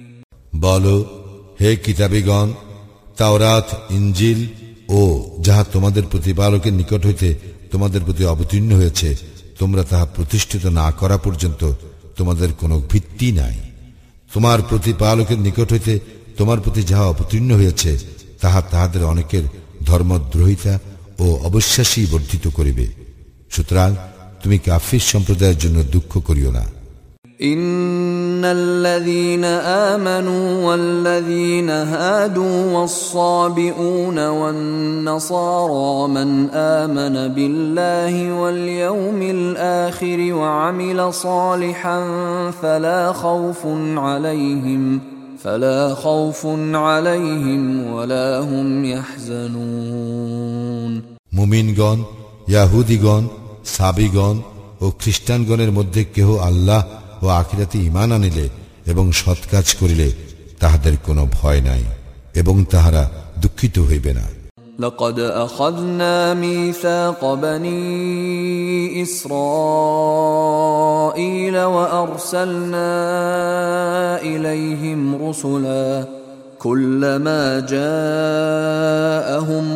বল, হে কিতাবিগণ, তাওরাত ইঞ্জিল ও যাহা তোমাদের প্রতিপালকের নিকট হইতে তোমাদের প্রতি অবতীর্ণ হয়েছে, তোমরা তাহা প্রতিষ্ঠিত না করা পর্যন্ত তোমাদের কোনো ভিত্তি নাই। তোমার প্রতিপালকের নিকট হইতে তোমার প্রতি যাহা অবতীর্ণ হয়েছে, তাহা তাহাদের অনেকের ধর্মদ্রোহিতা ও অবিশ্বাসী বর্ধিত করিবে। সুতরাং তুমি কাফির সম্প্রদায়ের জন্য দুঃখ করিও না। إن الذين آمنوا والذين هادوا والصابئون والنصارى من آمن بالله واليوم الآخر وعمل صالحا فلا خوف عليهم فلا خوف عليهم ولا هم يحزنون মুমিনগণ ইয়াহুদিগণ সাবিগণ ও খ্রিস্টানগণের মধ্যে কেহ আল্লাহ ও আখিরাতে ইমান আনিলে এবং সৎ কাজ করিলে তাহাদের কোনো ভয় নাই এবং তাহারা দুঃখিত হইবে না لقد أخذنا ميثاق بني إسرائيل وأرسلنا إليهم رسلا كلما جاءهم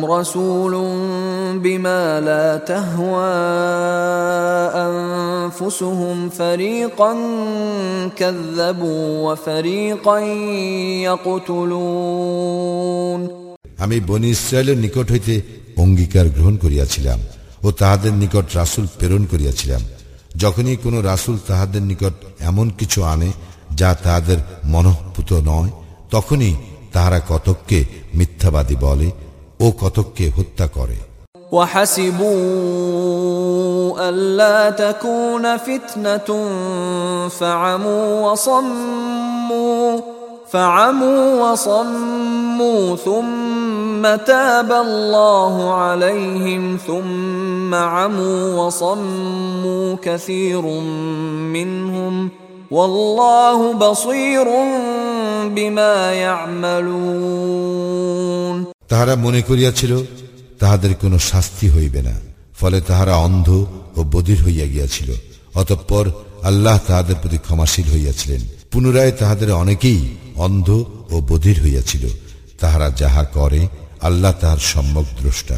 رسول بما لا تهوى أنفسهم فريقا كذبوا وفريقا يقتلون আমি বনি ইসরায়েলের নিকট হইতে অঙ্গীকার গ্রহণ করিয়াছিলাম ও তাহাদের নিকট রাসূল প্রেরণ করিয়াছিলাম যখনই কোনো রাসূল তাহাদের নিকট এমন কিছু আনে যা তাহাদের মনঃপুত নয় তখনই তাহারা কতককে মিথ্যাবাদী বলে ও কতককে হত্যা করে وحسبوا ألا تكون فتنة فعموا وصموا فعموا وصموا ثم تاب الله عليهم ثم عموا وصموا كثير منهم والله بصير بما يعملون তাহারা মনে করিয়াছিল তাহাদের কোনো শাস্তি হইবে না ফলে তাহারা অন্ধ ও বধির হইয়া গিয়াছিল অতঃপর আল্লাহ তাহাদের প্রতি ক্ষমাশীল হইয়াছিলেন পুনরায় তাহাদের অনেকেই অন্ধ ও বধির হইয়াছিল তাহারা যাহা করে আল্লাহ তাহার সম্যক দ্রষ্টা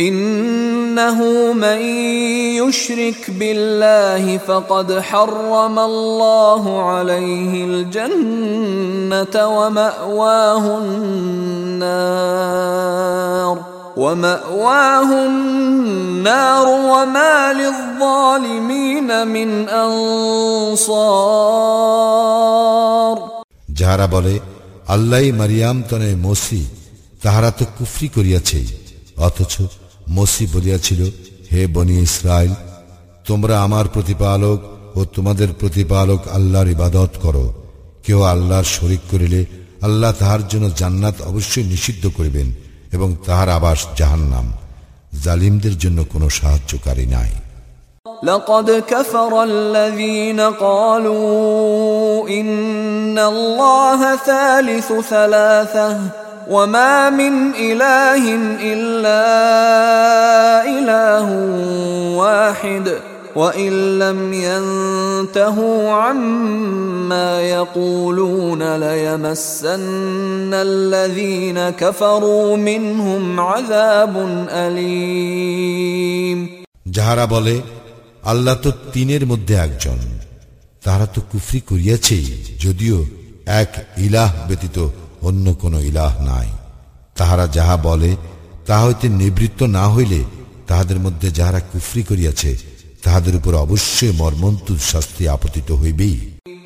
إنه من يشرك بالله فقد حرم الله عليه الجنة ومأواه النار ومأواه النار وما للظالمين من أنصار যাহারা বলে আল্লাহ মারিয়াম তনে মসি তাহারা তো কুফরি করিয়াছে অথচ মসি বলিয়াছিল হে বনি ইসরায়েল তোমরা আমার প্রতিপালক ও তোমাদের প্রতিপালক আল্লাহর ইবাদত করো কেউ আল্লাহর শরিক করিলে আল্লাহ তাহার জন্য জান্নাত অবশ্যই নিষিদ্ধ করিবেন এবং তাহার আবাস জাহান্নাম জালিমদের জন্য কোনো সাহায্যকারী নাই لقد كفر الذين قالوا إن الله ثالث ثلاثة وما من إله إلا إله واحد وإن لم ينتهوا عما يقولون ليمسن الذين كفروا منهم عذاب أليم যাহারা বলে আল্লাহ তো তিনের মধ্যে একজন তাহারা তো কুফরি করিয়াছেই যদিও এক ইলাহ ব্যতীত অন্য কোন ইলাহ নাই তাহারা যাহা বলে তাহা হইতে নিবৃত্ত না হইলে তাহাদের মধ্যে যাহারা কুফরি করিয়াছে তাহাদের উপর অবশ্যই মর্মন্তুর শাস্তি আপতিত হইবেই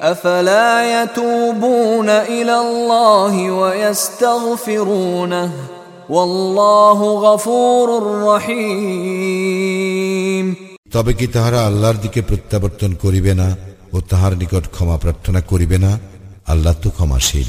أفلا يتوبون إلى الله ويستغفرونه والله غفور رحيم তবে কি তাহারা আল্লাহর দিকে প্রত্যাবর্তন করিবে না ও তাহার নিকট ক্ষমা প্রার্থনা করিবে না আল্লাহ তো ক্ষমাশীল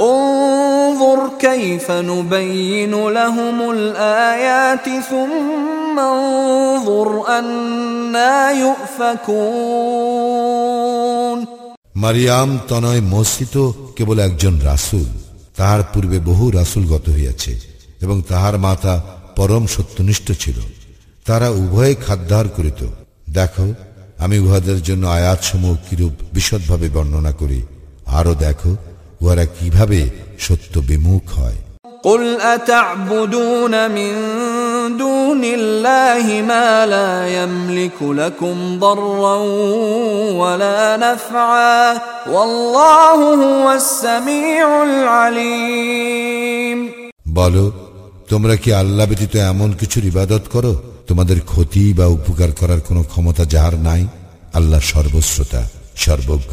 انظر كيف نبين لهم الآيات ثم انظر أنا يؤفكون মারিয়াম তনয় মসিত কেবল একজন রাসূল তাহার পূর্বে বহু রাসূলগত হইয়াছে এবং তাহার মাতা পরম সত্যনিষ্ঠ ছিল তারা উভয়ে খাদ্যার করিত দেখো আমি উহাদের জন্য আয়াতসমূহ কিরূপ বিশদভাবে বর্ণনা করি আরো দেখো উহারা কিভাবে সত্য বিমুখ হয় قل أتعبدون من دون الله ما لا يملك لكم ضرا ولا نفعا والله هو السميع العليم বলো তোমরা কি আল্লাহ ব্যতীত এমন কিছুর ইবাদত করো তোমাদের ক্ষতি বা উপকার করার কোনো ক্ষমতা যাহার নাই আল্লাহ সর্বশ্রোতা সর্বজ্ঞ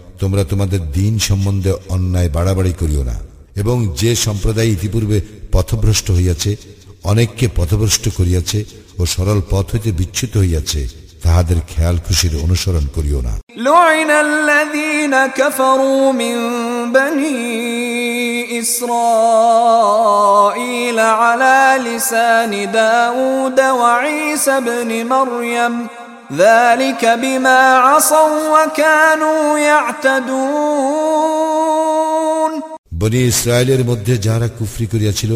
তোমরা তোমাদের দিন সম্বন্ধে অন্যায় বাড়াবাড়ি করিও না, এবং যে সম্প্রদায় ইতিপূর্বে পথভ্রষ্ট হইয়াছে, অনেককে পথভ্রষ্ট করিয়াছে ও সরল পথ হইতে বিচ্ছুত হইয়াছে, তাহাদের খেয়াল খুশির অনুসরণ করিও না। ইসরা داود وعيسى بن مريم ذلك بما عصوا وكانوا يعتدون বনি ইসরায়েলের মধ্যে যাহারা কুফরি করিয়াছিল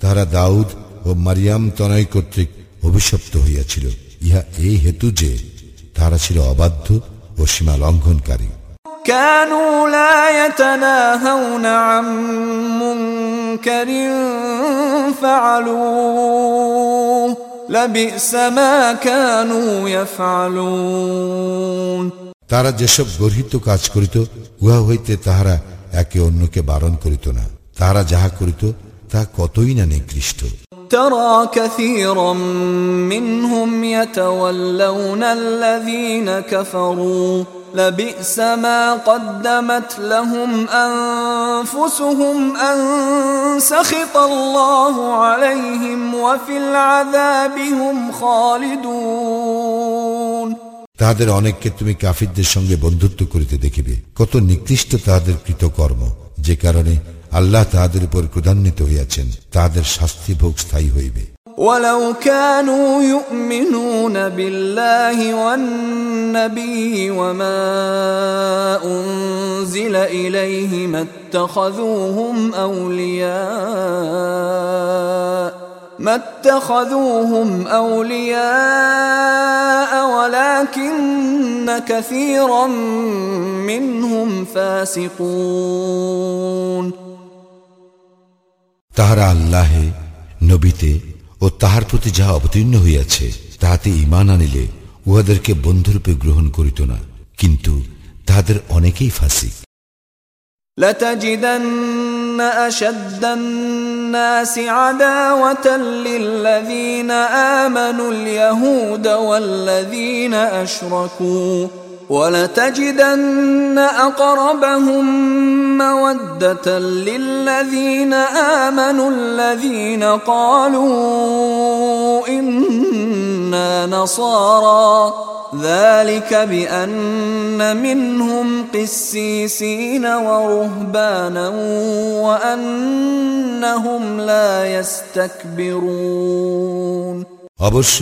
তাহারা দাউদ ও মারিয়াম তনয় কর্তৃক অভিশপ্ত হইয়াছিল ইহা এই হেতু যে তাহারা ছিল অবাধ্য ও সীমা লঙ্ঘনকারী كانوا لا يتناهون عن منكر فعلوه তারা যেসব গর্হিত কাজ করিত উহা হইতে তাহারা একে অন্যকে বারণ করিত না তাহারা যাহা করিত তাহা কতই না নিকৃষ্ট ترى كثيرا منهم يتولون الذين كفروا لبئس ما قدمت لهم أنفسهم أن سخط الله عليهم وفي العذاب هم خالدون তাহাদের অনেককে তুমি কাফিরদের সঙ্গে বন্ধুত্ব করিতে দেখিবে কত নিকৃষ্ট তাহাদের কৃতকর্ম যে কারণে আল্লাহ তাহাদের উপর ক্রধান্বিত হইয়াছেন তাহাদের শাস্তি ভোগ স্থায়ী হইবে ولو كانوا يؤمنون بالله والنبي وما أنزل إليه ما اتخذوهم أولياء ما اتخذوهم أولياء ولكن كثيرا منهم فاسقون তাহারা আল্লাহে নবীতে ও তাহার প্রতি যাহা অবতীর্ণ হইয়াছে তাহাতে ইমান আনিলে উহাদেরকে বন্ধুরূপে গ্রহণ করিত না কিন্তু তাহাদের অনেকেই ফাসিক لتجدن أشد الناس عداوة للذين آمنوا اليهود والذين أشركوا ولتجدن أقربهم مودة للذين آمنوا الذين قالوا إنا نصارى ذلك بأن منهم قسيسين ورهبانا وأنهم لا يستكبرون অবশ্য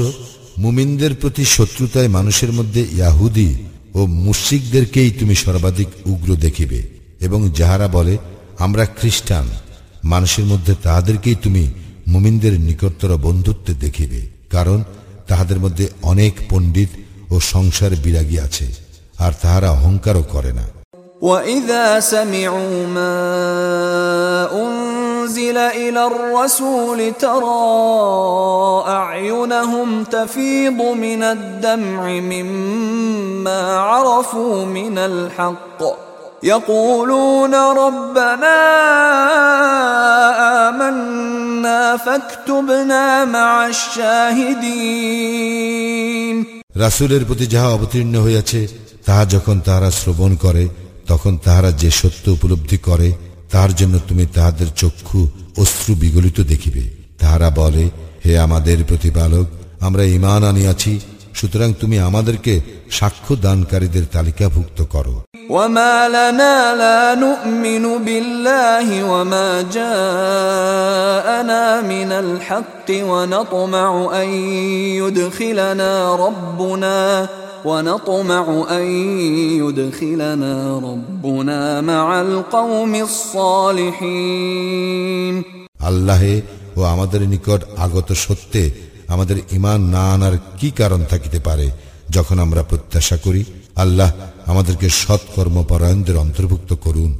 মুমিনদের প্রতি শত্রুতায় মানুষের মধ্যে ইয়াহুদি ও মুশিকদেরকেই তুমি সর্বাধিক উগ্র দেখিবে এবং যাহারা বলে আমরা খ্রিস্টান মানুষের মধ্যে তাহাদেরকেই তুমি মুমিনদের নিকটতর বন্ধুত্বে দেখিবে কারণ তাহাদের মধ্যে অনেক পণ্ডিত ও সংসার বিরাগী আছে আর তাহারা অহংকারও করে না وإذا سمعوا ما أنزل إلى الرسول ترى أعينهم تفيض من الدمع مما عرفوا من الحق يقولون ربنا آمنا فاكتبنا مع الشاهدين রাসূলের প্রতি যাহা অবতীর্ণ হইয়াছে তাহা যখন তাহারা শ্রবণ করে তখন তাহারা যে সত্য উপলব্ধি করে তাহার জন্য তুমি তাহাদের চক্ষু অশ্রু বিগলিত দেখিবে তাহারা বলে হে আমাদের প্রতিপালক আমরা ইমান আনিয়াছি সুতরাং তুমি আমাদেরকে সাক্ষ্য দানকারীদের তালিকাভুক্ত করো وما لنا لا نؤمن بالله وما جاءنا من الحق ونطمع أن يدخلنا ربنا ونطمع أن يدخلنا ربنا مع القوم الصالحين আল্লাহে ও আমাদের নিকট আগত সত্যে আমাদের ইমান না আনার কি কারণ থাকিতে পারে যখন আমরা প্রত্যাশা করি আল্লাহ আমাদেরকে সৎকর্মপরায়ণদের অন্তর্ভুক্ত করুন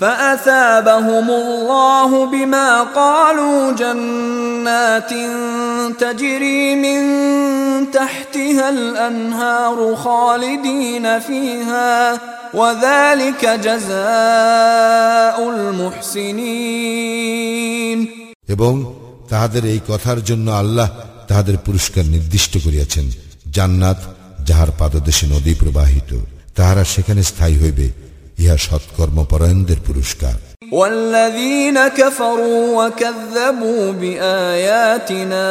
فأثابهم الله بما قالوا جنات تجري من تحتها الأنهار خالدين فيها وذلك جزاء المحسنين এবং তাহাদের এই কথার জন্য আল্লাহ তাহাদের পুরস্কার নির্দিষ্ট করিয়াছেন জান্নাত যাহার পাদদেশে নদী প্রবাহিত তাহারা সেখানে স্থায়ী হইবে ইহা সৎকর্মপরায়ণদের পুরস্কার والذين كفروا وكذبوا بآياتنا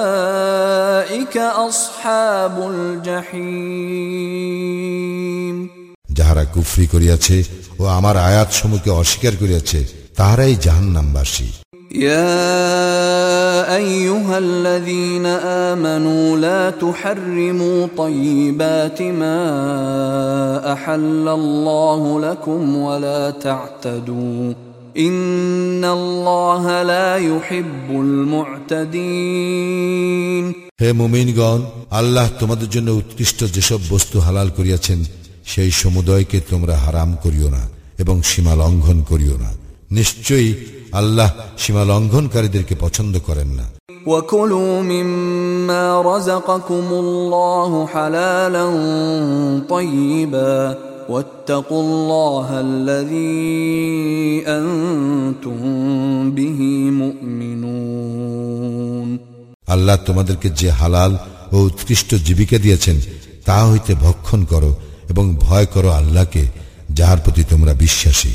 أولئك أصحاب الجحيم যাহারা কুফরি করিয়াছে ও আমার আয়াত সমূহকে অস্বীকার করিয়াছে তাহারাই জাহান্নামবাসী يا أيها الذين آمنوا لا تحرموا طيبات ما أحل الله لكم ولا تعتدوا إن الله لا يحب المعتدين হে মুমিনগণ আল্লাহ তোমাদের জন্য উৎকৃষ্ট যেসব বস্তু হালাল করিয়াছেন সেই সমুদয়কে তোমরা হারাম করিও না এবং সীমা লঙ্ঘন করিও না নিশ্চয়ই আল্লাহ সীমা লঙ্ঘনকারীদেরকে পছন্দ করেন না وكلوا مما رزقكم الله حلالا طيبا واتقوا الله الذي أنتم به مؤمنون আল্লাহ তোমাদেরকে যে হালাল ও উৎকৃষ্ট জীবিকা দিয়েছেন তা হইতে ভক্ষণ করো এবং ভয় করো আল্লাহকে যাহার প্রতি তোমরা বিশ্বাসী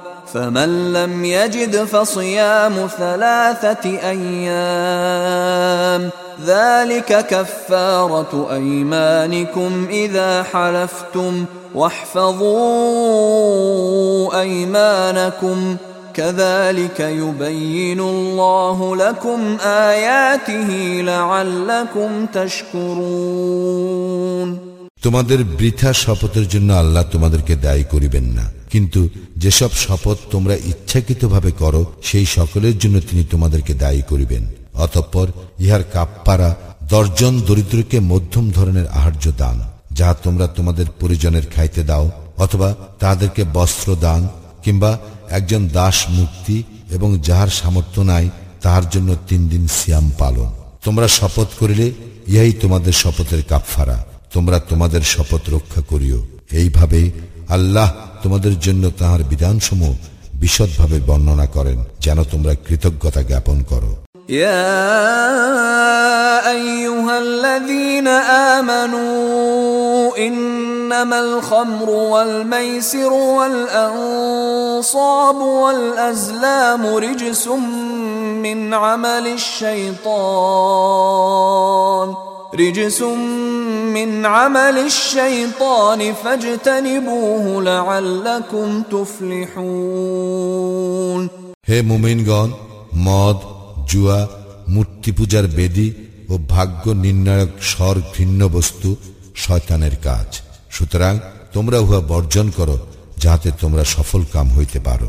فمن لم يجد فصيام ثلاثة أيام ذلك كفارة أيمانكم إذا حلفتم واحفظوا أيمانكم كذلك يبين الله لكم آياته لعلكم تشكرون তোমাদের বৃথা শপথের জন্য আল্লাহ তোমাদেরকে দায়ী করিবেন না কিন্তু যেসব শপথ তোমরা ইচ্ছাকৃতভাবে করো, সেই সকলের জন্য তিনি তোমাদেরকে দায়ী করিবেন। অতঃপর ইহার কাপ্পারা দশজন দরিদ্রকে মধ্যম ধরনের আহার্য দান যাহা তোমরা তোমাদের পরিজনের খাইতে দাও, অথবা তাদেরকে বস্ত্র দান, কিংবা একজন দাস মুক্তি এবং যাহার সামর্থ্য নাই, তাহার জন্য তিন দিন সিয়াম পালন। তোমরা শপথ করিলে ইহাই তোমাদের শপথের কাপফারা। তোমরা তোমাদের শপথ রক্ষা করিও। এইভাবে আল্লাহ তোমাদের জন্য তাহার বিধানসমূহ বিশদভাবে বর্ণনা করেন যেন তোমরা কৃতজ্ঞতা জ্ঞাপন করো يا ايها الذين امنوا انما الخمر والميسر والانصاب والازلام رجس من عمل الشيطان رجس من عمل الشيطان فاجتنبوه لعلكم تفلحون হে মুমিনগণ মদ জুয়া মূর্তি পূজার বেদী ও ভাগ্য নির্ণায়ক স্বর ভিন্ন বস্তু শয়তানের কাজ সুতরাং তোমরা উহা বর্জন করো যাহাতে তোমরা সফল কাম হইতে পারো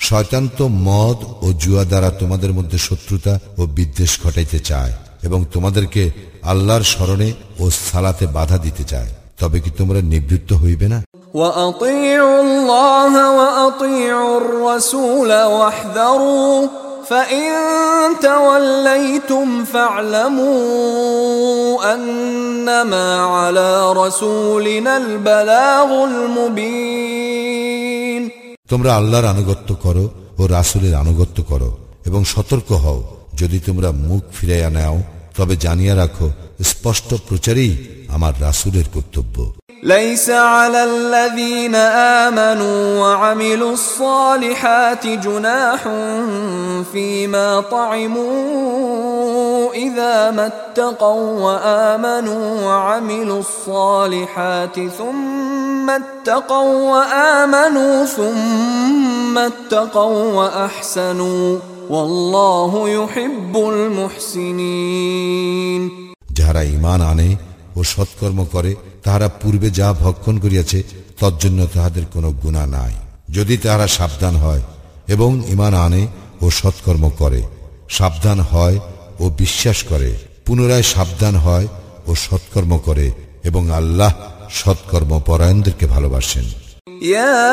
শয়তান তো মদ ও জুয়া দ্বারা তোমাদের মধ্যে শত্রুতা ও বিদ্বেষ ঘটাইতে চায় এবং তোমাদেরকে আল্লাহর স্মরণে ও সালাতে বাধা দিতে চায় তবে কি তোমরা নিবৃত্ত হইবে না واطيعوا الله واطيعوا الرسول واحذروا فان توليتم فاعلموا انما على رسولنا البلاغ المبين তোমরা আল্লাহর আনুগত্য করো ও রাসুলের আনুগত্য করো এবং সতর্ক হও। যদি তোমরা মুখ ফিরাইয়া নাও, তবে জানিয়া রাখো, স্পষ্ট প্রচারেই আমার রাসুলের কর্তব্য। ليس على الذين امنوا وعملوا الصالحات جناح فيما طعموا اذا ما اتقوا وامنوا وعملوا الصالحات ثم اتقوا وامنوا ثم اتقوا واحسنوا والله يحب المحسنين যাহারা ইমান আনে ও সৎকর্ম করে তাহারা পূর্বে যা ভক্ষণ করিয়াছে তজ্জন্য তাহাদের কোনো গুণা নাই। যদি তাহারা সাবধান হয় এবং ইমান আনে ও সৎকর্ম করে, সাবধান হয় ও বিশ্বাস করে, পুনরায় সাবধান হয় ও সৎকর্ম করে এবং আল্লাহ সৎকর্ম পরায়ণদেরকে ভালোবাসেন। يا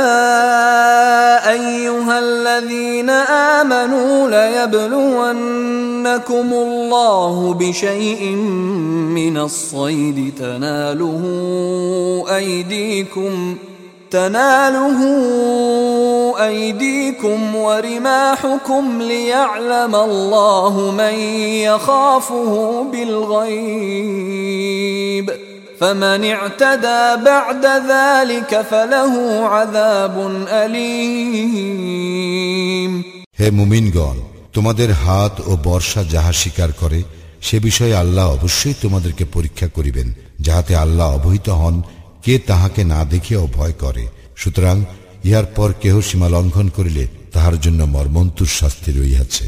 أيها الذين آمنوا ليبلونكم الله بشيء من الصيد تناله أيديكم تناله أيديكم ورماحكم ليعلم الله من يخافه بالغيب فمن اعتدى بعد ذلك فله عذاب أليم হে মুমিনগণ তোমাদের হাত ও বর্ষা যাহা স্বীকার করে সে বিষয়ে আল্লাহ অবশ্যই তোমাদেরকে পরীক্ষা করিবেন যাহাতে আল্লাহ অবহিত হন কে তাহাকে না দেখিয়াও ভয় করে সুতরাং ইহার পর কেহ সীমা লঙ্ঘন করিলে তাহার জন্য মর্মন্তুর শাস্তি রইয়াছে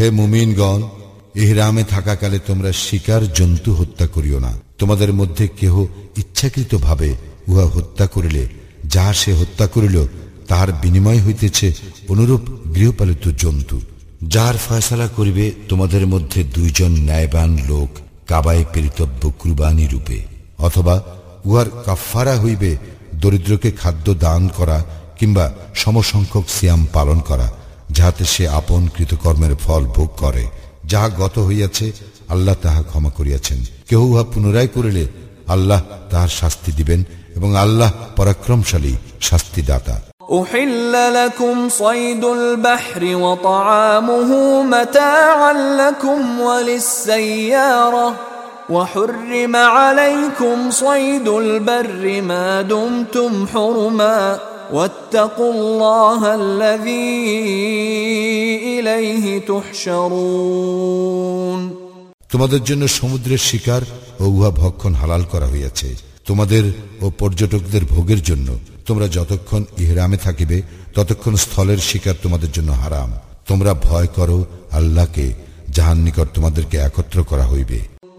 হে মুমিনগণ ইহরামে থাকাকালে তোমরা শিকার জন্তু হত্যা করিও না। তোমাদের মধ্যে কেহ ইচ্ছাকৃতভাবে উহা হত্যা করিলে যাহা সে হত্যা করিল, তাহার বিনিময় হইতেছে অনুরূপ গৃহপালিত জন্তু। যার ফয়সালা করিবে তোমাদের মধ্যে দুইজন ন্যায়বান লোক কাবায় পেরিতব্য কুরবানি রূপে, অথবা উহার কাফারা হইবে দরিদ্রকে খাদ্য দান করা কিংবা সমসংখ্যক সিয়াম পালন করা। যাহাতে সে আপন কৃতকর্মের ফল ভোগ করে যাহা গত হইয়াছে আল্লাহ তাহা ক্ষমা করিয়াছেন কেহ উহা পুনরায় করিলে আল্লাহ তাহার শাস্তি দিবেন এবং আল্লাহ পরাক্রমশালী শাস্তিদাতা أحل لكم صيد البحر وطعامه متاعا لكم وللسيارة وحرم عليكم صيد البر ما دمتم حرما واتقوا الله الذي إليه تحشرون তোমাদের জন্য সমুদ্রের শিকার ও উহা ভক্ষণ হালাল করা হইয়াছে তোমাদের ও পর্যটকদের ভোগের জন্য তোমরা যতক্ষণ ইহরামে থাকিবে ততক্ষণ স্থলের শিকার তোমাদের জন্য হারাম তোমরা ভয় করো আল্লাহকে যাহার নিকট তোমাদেরকে একত্র করা হইবে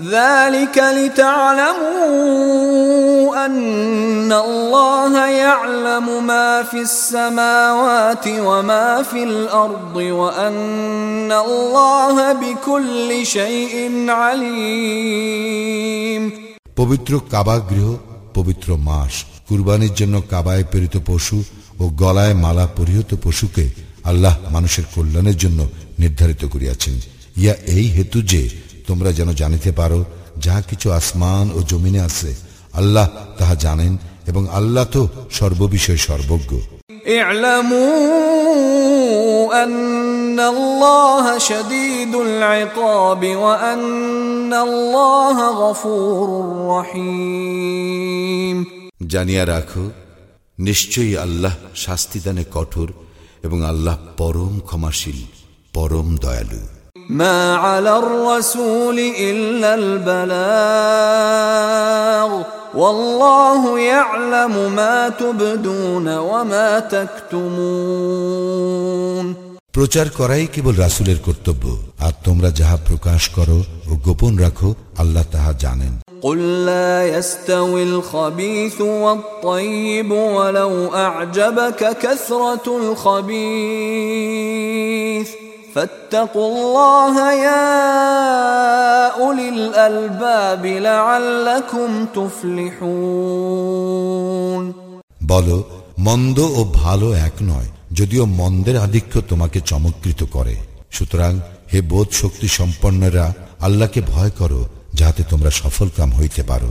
ذلك لتعلموا أن الله يعلم ما في السماوات وما في الأرض وأن الله بكل شيء عليم পবিত্র কাবা গৃহ পবিত্র মাস কুরবানির জন্য কাবায় প্রেরিত পশু ও গলায় মালা পরিহত পশুকে আল্লাহ মানুষের কল্যাণের জন্য নির্ধারিত করিয়াছেন ইয়া এই হেতু যে তোমরা যেন জানিতে পারো যাহা কিছু আসমান ও জমিনে আছে আল্লাহ তাহা জানেন এবং আল্লাহ তো সর্ববিষয় সর্বজ্ঞ اعلموا أن الله شديد العقاب وأن الله غفور رحيم জানিয়া রাখো নিশ্চয়ই আল্লাহ শাস্তিদানে কঠোর এবং আল্লাহ পরম ক্ষমাশীল পরম দয়ালু ما على الرسول إلا البلاغ والله يعلم ما تبدون وما تكتمون প্রচার করাই কেবল রাসূলের কর্তব্য আর তোমরা যাহা প্রকাশ করো ও গোপন রাখো আল্লাহ তাহা জানেন قل لا يستوي الخبيث والطيب ولو أعجبك كثرة الخبيث فاتقوا الله يا أولي الألباب لعلكم تفلحون বলো মন্দ ও ভালো এক নয় যদিও মন্দের আধিক্য তোমাকে চমৎকৃত করে সুতরাং হে বোধ শক্তি সম্পন্নরা আল্লাহকে ভয় করো যাহাতে তোমরা সফল কাম হইতে পারো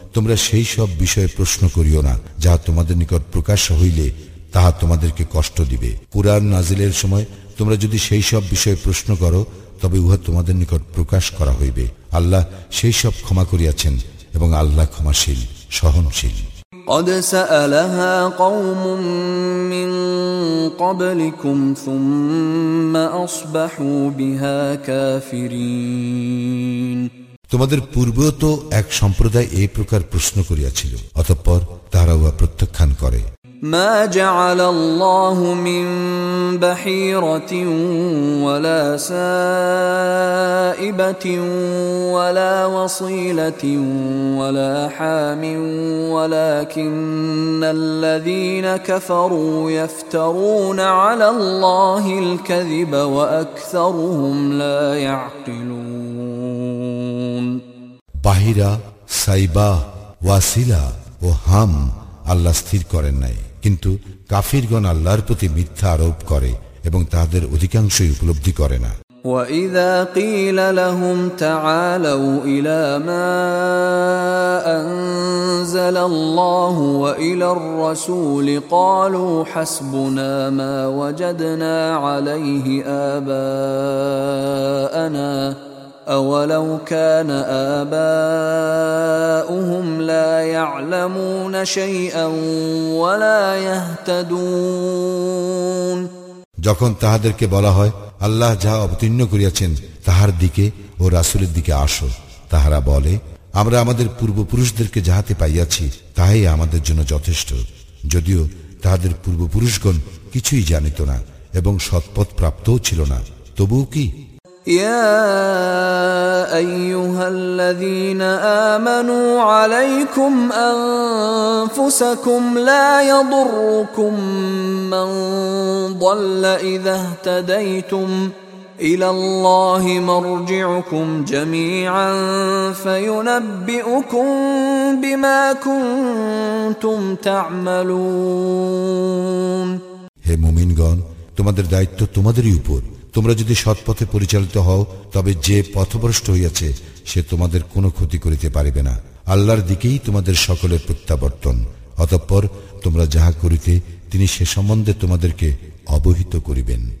তোমরা সেই সব বিষয়ে প্রশ্ন করিও না যাহা তোমাদের নিকট প্রকাশ হইলে তাহা তোমাদেরকে কষ্ট দিবে কুরআন নাজিলের সময় তোমরা যদি সেই সব বিষয়ে প্রশ্ন করো তবে উহা তোমাদের নিকট প্রকাশ করা হইবে আল্লাহ সেই সব ক্ষমা করিয়াছেন এবং আল্লাহ ক্ষমাশীল সহনশীল قد سألها قوم من قبلكم ثم أصبحوا بها كافرين তোমাদের পূর্বেও তো এক সম্প্রদায় এই প্রকার প্রশ্ন করিয়াছিল অতঃপর তাহারা উহা প্রত্যাখ্যান করে ما جعل الله من بحيرة ولا سائبة ولا وصيلة ولا حام ولكن الذين كفروا يفترون على الله الكذب وأكثرهم لا يعقلون বাহিরা সাইবা ওয়াসিলা ও হাম আল্লাহ স্থির করেন নাই কিন্তু কাফিরগণ আল্লাহর প্রতি মিথ্যা আরোপ করে এবং তাদের অধিকাংশই উপলব্ধি করে না واذا قيل لهم تعالوا الى ما انزل الله والى الرسول قالوا حسبنا ما وجدنا عليه اباءنا اولو كان اباؤهم لا يعلمون شيئا ولا يهتدون যখন তাহাদেরকে বলা হয় আল্লাহ যাহা অবতীর্ণ করিয়াছেন তাহার দিকে ও রাসুলের দিকে আসো তাহারা বলে আমরা আমাদের পূর্বপুরুষদেরকে যাহাতে পাইয়াছি তাহাই আমাদের জন্য যথেষ্ট যদিও তাহাদের পূর্বপুরুষগণ কিছুই জানিত না এবং সৎপথ প্রাপ্তও ছিল না তবুও কি يا ايها الذين امنوا عليكم انفسكم لا يضركم من ضل اذا اهتديتم الى الله مرجعكم جميعا فينبئكم بما كنتم تعملون হে মুমিনগণ তোমাদের দায়িত্ব তোমাদেরই উপর তোমরা যদি সৎপথে পরিচালিত হও, তবে যে পথভ্রষ্ট হইয়াছে, সে তোমাদের কোনো ক্ষতি করিতে পারিবে না। আল্লাহর দিকেই তোমাদের সকলের প্রত্যাবর্তন। অতঃপর তোমরা যাহা করিতে, তিনি সে সম্বন্ধে তোমাদেরকে অবহিত করিবেন।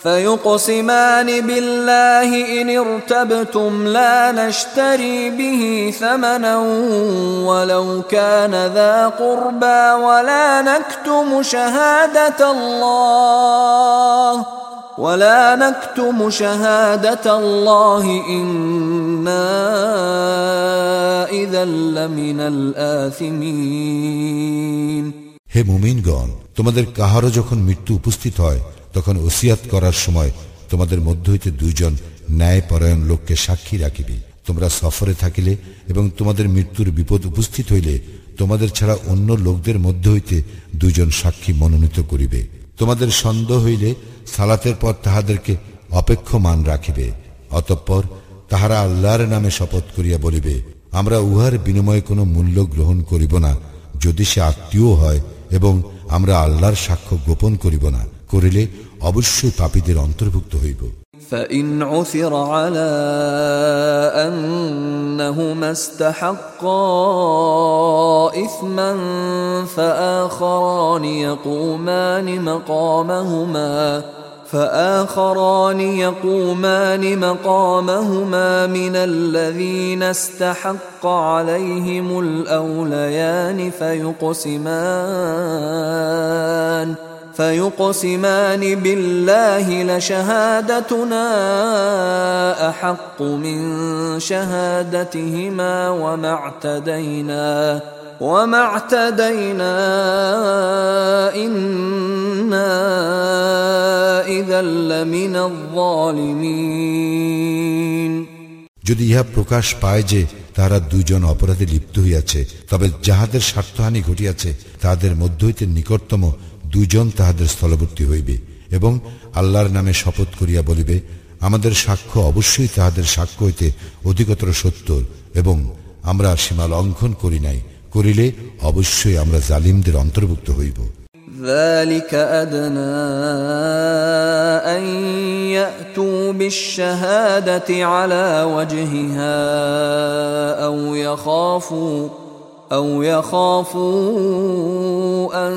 فيقسمان بالله إن ارتبتم لا نشتري به ثمنا ولو كان ذا قربى ولا نكتم شهادة الله ولا نكتم شهادة الله إنا إذا لمن الآثمين হে মুমিনগণ তোমাদের কাহারও যখন মৃত্যু উপস্থিত হয় তখন ওসিয়াত করার সময় তোমাদের মধ্য হইতে দুইজন ন্যায়পরায়ণ লোককে সাক্ষী রাখিবে। তোমরা সফরে থাকিলে এবং তোমাদের মৃত্যুর বিপদ উপস্থিত হইলে তোমাদের ছাড়া অন্য লোকদের মধ্য হইতে দুজন সাক্ষী মনোনীত করিবে। তোমাদের সন্দেহ হইলে সালাতের পর তাহাদেরকে অপেক্ষমান রাখিবে, অতঃপর তাহারা আল্লাহর নামে শপথ করিয়া বলিবে, আমরা উহার বিনিময়ে কোনো মূল্য গ্রহণ করিব না, যদি সে আত্মীয় হয় এবং আমরা আল্লাহর সাক্ষ্য গোপন করিব না। করিলে অবশ্যই পাপীদের অন্তর্ভুক্ত হইব فإن عثر على أنهما استحقا إثما فآخران يقومان مقامهما فآخران يقومان مقامهما من الذين استحق عليهم الأوليان فيقسمان فيقسمان بالله لشهادتنا احق من شهادتهما وما اعتدينا وما اعتدينا انا اذا لمن الظالمين যদি ইহা প্রকাশ পায় যে তারা দুজন অপরাধে লিপ্ত হইয়াছে তবে যাহাদের স্বার্থহানি ঘটিয়াছে তাহাদের মধ্য হইতে নিকটতম দুজন তাহাদের স্থলবর্তী হইবে এবং আল্লাহর নামে শপথ করিয়া বলিবে আমাদের সাক্ষ্য অবশ্যই তাহাদের সাক্ষ্য হইতে অধিকতর সত্তর এবং আমরা সীমা লঙ্ঘন করি নাই করিলে অবশ্যই আমরা জালিমদের অন্তর্ভুক্ত হইব ذلك أدنى أن يأتوا بالشهادة على وجهها أو يخافوا أو يخافوا أن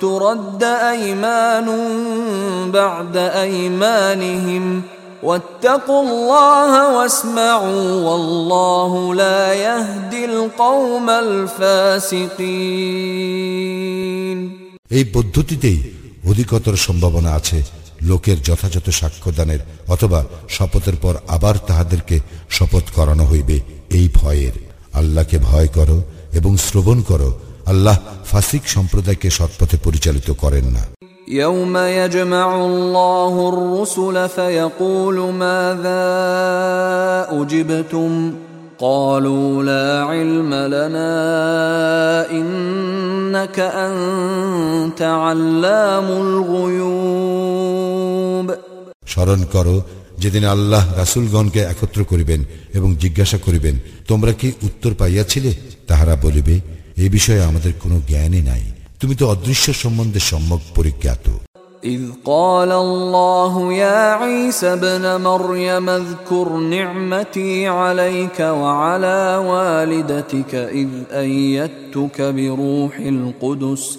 ترد أيمان بعد أيمانهم واتقوا الله واسمعوا والله لا يهدي القوم الفاسقين এই পদ্ধতিতেই অধিকতর সম্ভাবনা আছে লোকের যথাযথ সাক্ষ্যদানের অথবা শপথের পর আবার তাহাদেরকে শপথ করানো হইবে এই ভয়ের আল্লাহকে ভয় করো এবং শ্রবণ করো আল্লাহ ফাসিক সম্প্রদায়কে সৎপথে পরিচালিত করেন না يوم يجمع الله الرسل فيقول ماذا أجبتم قالوا لا علم لنا إنك أنت علام الغيوب স্মরণ করো যেদিন আল্লাহ রাসুলগণকে একত্র করিবেন এবং জিজ্ঞাসা করিবেন তোমরা কি উত্তর পাইয়াছিলে তাহারা বলিবে এ বিষয়ে আমাদের কোনো জ্ঞানই নাই তুমি তো অদৃশ্য সম্বন্ধে সম্যক পরিজ্ঞাত إذ قال الله يا عيسى ابن مريم اذكر نعمتي عليك وعلى والدتك إذ أيدتك بروح القدس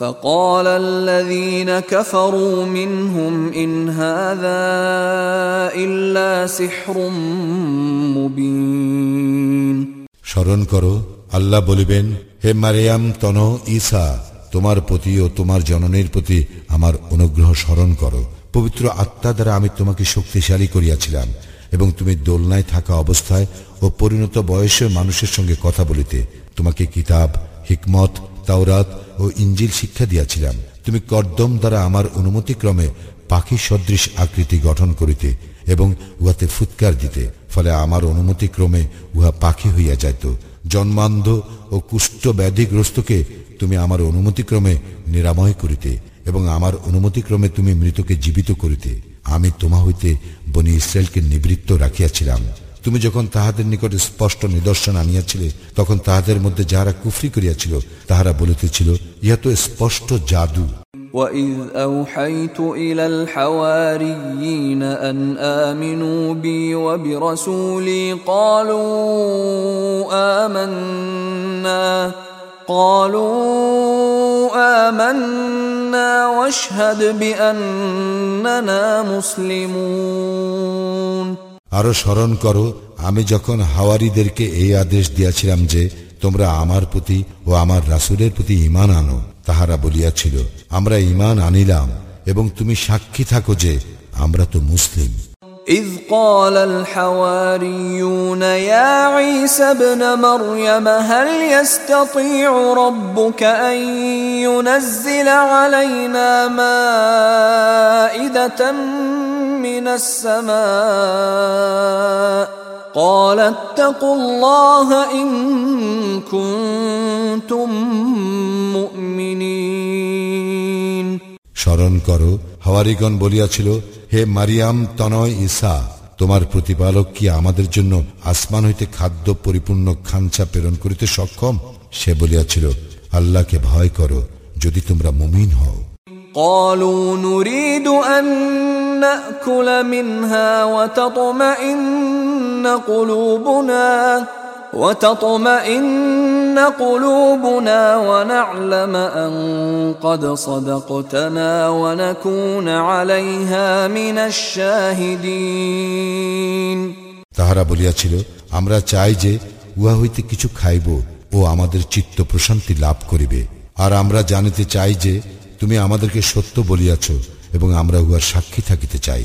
فقال الذين كفروا منهم ان هذا الا سحر مبين স্মরণ করো আল্লাহ বলিবেন হে মারিয়াম তন ঈসা তোমার প্রতি ও তোমার জননের প্রতি আমার অনুগ্রহ স্মরণ করো পবিত্র আত্মা দ্বারা আমি তোমাকে শক্তিশালী করিয়াছিলাম এবং তুমি দোলনায় থাকা অবস্থায় ও পরিণত বয়সের মানুষের সঙ্গে কথা বলিতে তোমাকে কিতাব হিকমত তাওরাত ও ইঞ্জিল শিক্ষা দিয়াছিলাম, তুমি কর্দম দ্বারা আমার অনুমতিক্রমে পাখি সদৃশ আকৃতি গঠন করিতে এবং উহাতে ফুৎকার দিতে, ফলে আমার অনুমতিক্রমে উহা পাখি হইয়া যাইত। জন্মান্ধ ও কুষ্ঠ ব্যাধিগ্রস্তকে তুমি আমার অনুমতিক্রমে নিরাময় করিতে এবং আমার অনুমতিক্রমে তুমি মৃতকে জীবিত করিতে। আমি তোমা হইতে বনি ইসরায়েলকে নিবৃত্ত রাখিয়াছিলাম। তুমি যখন তাহাদের নিকট স্পষ্ট নিদর্শন আনিয়াছিলে তখন তাহাদের মধ্যে যাহারা কুফরি করিয়াছিল তাহারা বলিতেছিল ইহা তো স্পষ্ট জাদু واذ اوحيت الى الحواريين ان امنوا بي وبرسولي قالوا امنا قالوا آمنا واشهد بأننا مسلمون আরও স্মরণ করো, আমি যখন হাওয়ারিদেরকে এই আদেশ দিয়াছিলাম যে, তোমরা আমার প্রতি ও আমার রাসুলের প্রতি ইমান আনো, তাহারা বলিয়াছিল, আমরা ইমান আনিলাম এবং তুমি সাক্ষী থাকো যে, আমরা তো মুসলিম। إذ قال الحواريون يا عيسى ابن مريم هل يستطيع ربك أن ينزل علينا مائدة من السماء قال اتقوا الله إن كنتم مؤمنين স্মরণ করো হাওয়ারিগণ বলিয়াছিল হে মারিয়াম তনয় ঈসা তোমার প্রতিপালক কি আমাদের জন্য আসমান হইতে খাদ্য পরিপূর্ণ খাঞ্চা প্রেরণ করিতে সক্ষম সে বলিয়াছিল আল্লাহকে ভয় করো যদি তোমরা মুমিন হও قالوا نريد أن نأكل منها وتطمئن قلوبنا وتطمئن قلوبنا ونعلم أن قد صدقتنا ونكون عليها من الشاهدين তাহারা বলিয়াছিল আমরা চাই যে উহা হইতে কিছু খাইব ও আমাদের চিত্ত প্রশান্তি লাভ করিবে আর আমরা জানিতে চাই যে তুমি আমাদেরকে সত্য বলিয়াছ এবং আমরা উহার সাক্ষী থাকিতে চাই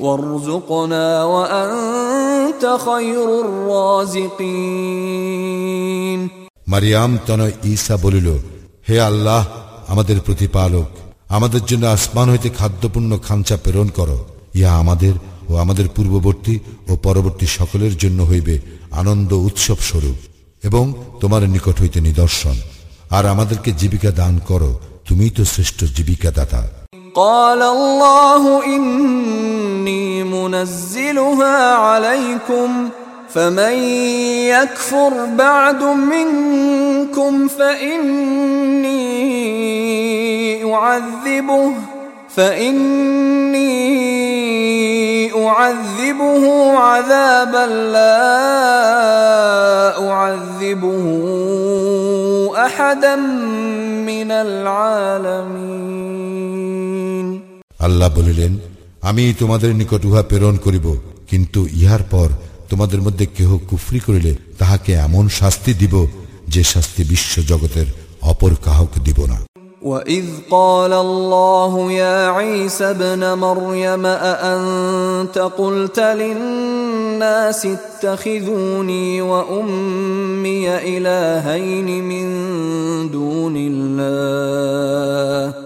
وارزقنا وأنت خير الرازقين মারিয়াম তনয় ঈসা বলিল হে আল্লাহ আমাদের প্রতিপালক আমাদের জন্য আসমান হইতে খাদ্যপূর্ণ খাঞ্চা প্রেরণ করো ইহা আমাদের ও আমাদের পূর্ববর্তী ও পরবর্তী সকলের জন্য হইবে আনন্দ উৎসব স্বরূপ এবং তোমার নিকট হইতে নিদর্শন আর আমাদেরকে জীবিকা দান করো তুমিই তো শ্রেষ্ঠ জীবিকা দাতা قال الله إني منزلها عليكم فمن يكفر بعد منكم فإني أعذبه فإني أعذبه عذابا لا أعذبه أحدا من العالمين আল্লাহ বলিলেন আমি তোমাদের নিকট উহা প্রেরণ করিব কিন্তু ইহার পর তোমাদের মধ্যে কেহ কুফরি করিলে তাহাকে এমন শাস্তি দিব যে শাস্তি বিশ্ব জগতের অপর কাহক দিব না وإذ قال الله يا عيسى ابن مريم أأنت قلت للناس اتخذوني وأمي إلهين من دون الله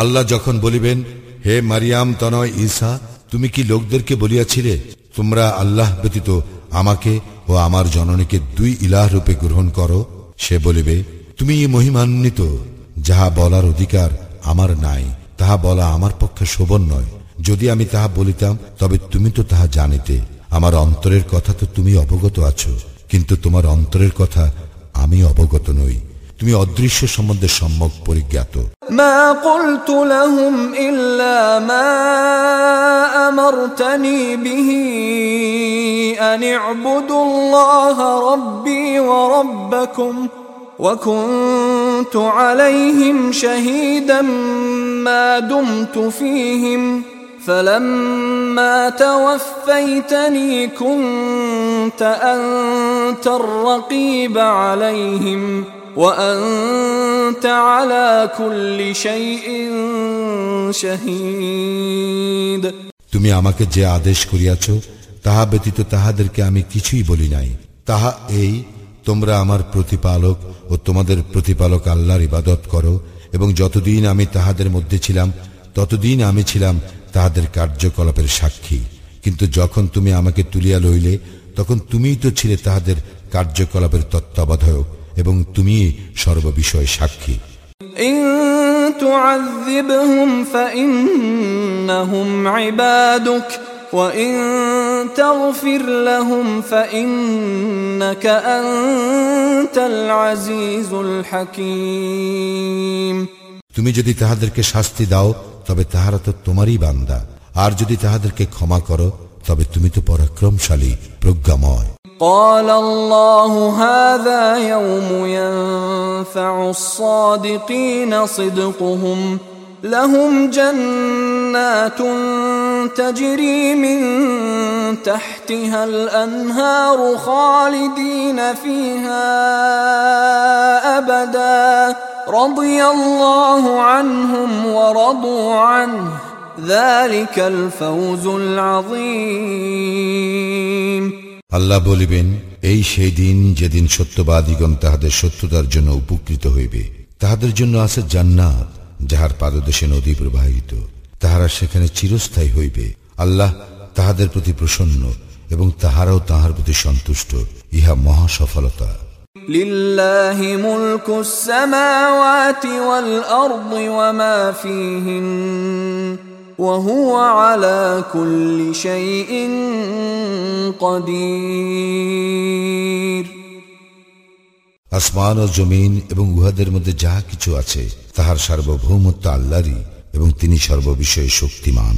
আল্লাহ যখন বলিবেন, হে মারিয়াম তনয় ঈসা, তুমি কি লোকদেরকে বলিয়াছিলে, তোমরা আল্লাহ ব্যতীত আমাকে ও আমার জননীকে দুই ইলাহ রূপে গ্রহণ করো? সে বলিবে, তুমি মহিমান্বিত, যাহা বলার অধিকার আমার নাই, তাহা বলা আমার পক্ষে শোভন নয়। যদি আমি তাহা বলিতাম, তবে তুমি তো তাহা জানিতে। আমার অন্তরের কথা তো তুমি অবগত আছো, কিন্তু তোমার অন্তরের কথা আমি অবগত নই। তুমি অদৃশ্য সম্বন্ধে সম্যক পরিজ্ঞাত ما قلت لهم إلا ما أمرتني به أن اعبدوا الله ربي وربكم وكنت عليهم شهيدا ما دمت فيهم فلما توفيتني كنت أنت الرقيب عليهم وأنت على كل شيء شهيد তুমি আমাকে যে আদেশ করিয়াছ তাহা ব্যতীত তাহাদেরকে আমি কিছুই বলি নাই তাহা এই তোমরা আমার প্রতিপালক ও তোমাদের প্রতিপালক আল্লাহর ইবাদত করো এবং যতদিন আমি তাহাদের মধ্যে ছিলাম ততদিন আমি ছিলাম তাহাদের কার্যকলাপের সাক্ষী কিন্তু যখন তুমি আমাকে তুলিয়া লইলে তখন তুমিই তো ছিলে তাহাদের কার্যকলাপের তত্ত্বাবধায়ক এবং তুমি সর্ববিষয় সাক্ষী إن تعذبهم فإنهم عبادك وإن تغفر لهم فإنك أنت العزيز الحكيم তুমি যদি তাহাদেরকে শাস্তি দাও তবে তাহারা তো তোমারই বান্দা আর যদি তাহাদেরকে ক্ষমা করো তবে তুমি তো পরাক্রমশালী প্রজ্ঞাময় قال الله هذا يوم ينفع الصادقين صدقهم لهم جنات تجري من تحتها الأنهار خالدين فيها أبدا رضي الله عنهم ورضوا عنه ذلك الفوز العظيم আল্লাহ বলিবেন এই সেই দিন যেদিন সত্যবাদীগণ তাহাদের সত্যতার জন্য উপকৃত হইবে তাহাদের জন্য আছে জান্নাত যাহার পাদদেশে নদী প্রবাহিত তাহারা সেখানে চিরস্থায়ী হইবে আল্লাহ তাহাদের প্রতি প্রসন্ন এবং তাহারাও তাহার প্রতি সন্তুষ্ট ইহা মহা সফলতা لله ملك السماوات والأرض وما فيهن وهو على كل شيء قدير আসমান ও জমিন এবং উহাদের মধ্যে যাহা কিছু আছে তাহার সার্বভৌমত্ব আল্লাহরই এবং তিনি সর্ববিষয়ে শক্তিমান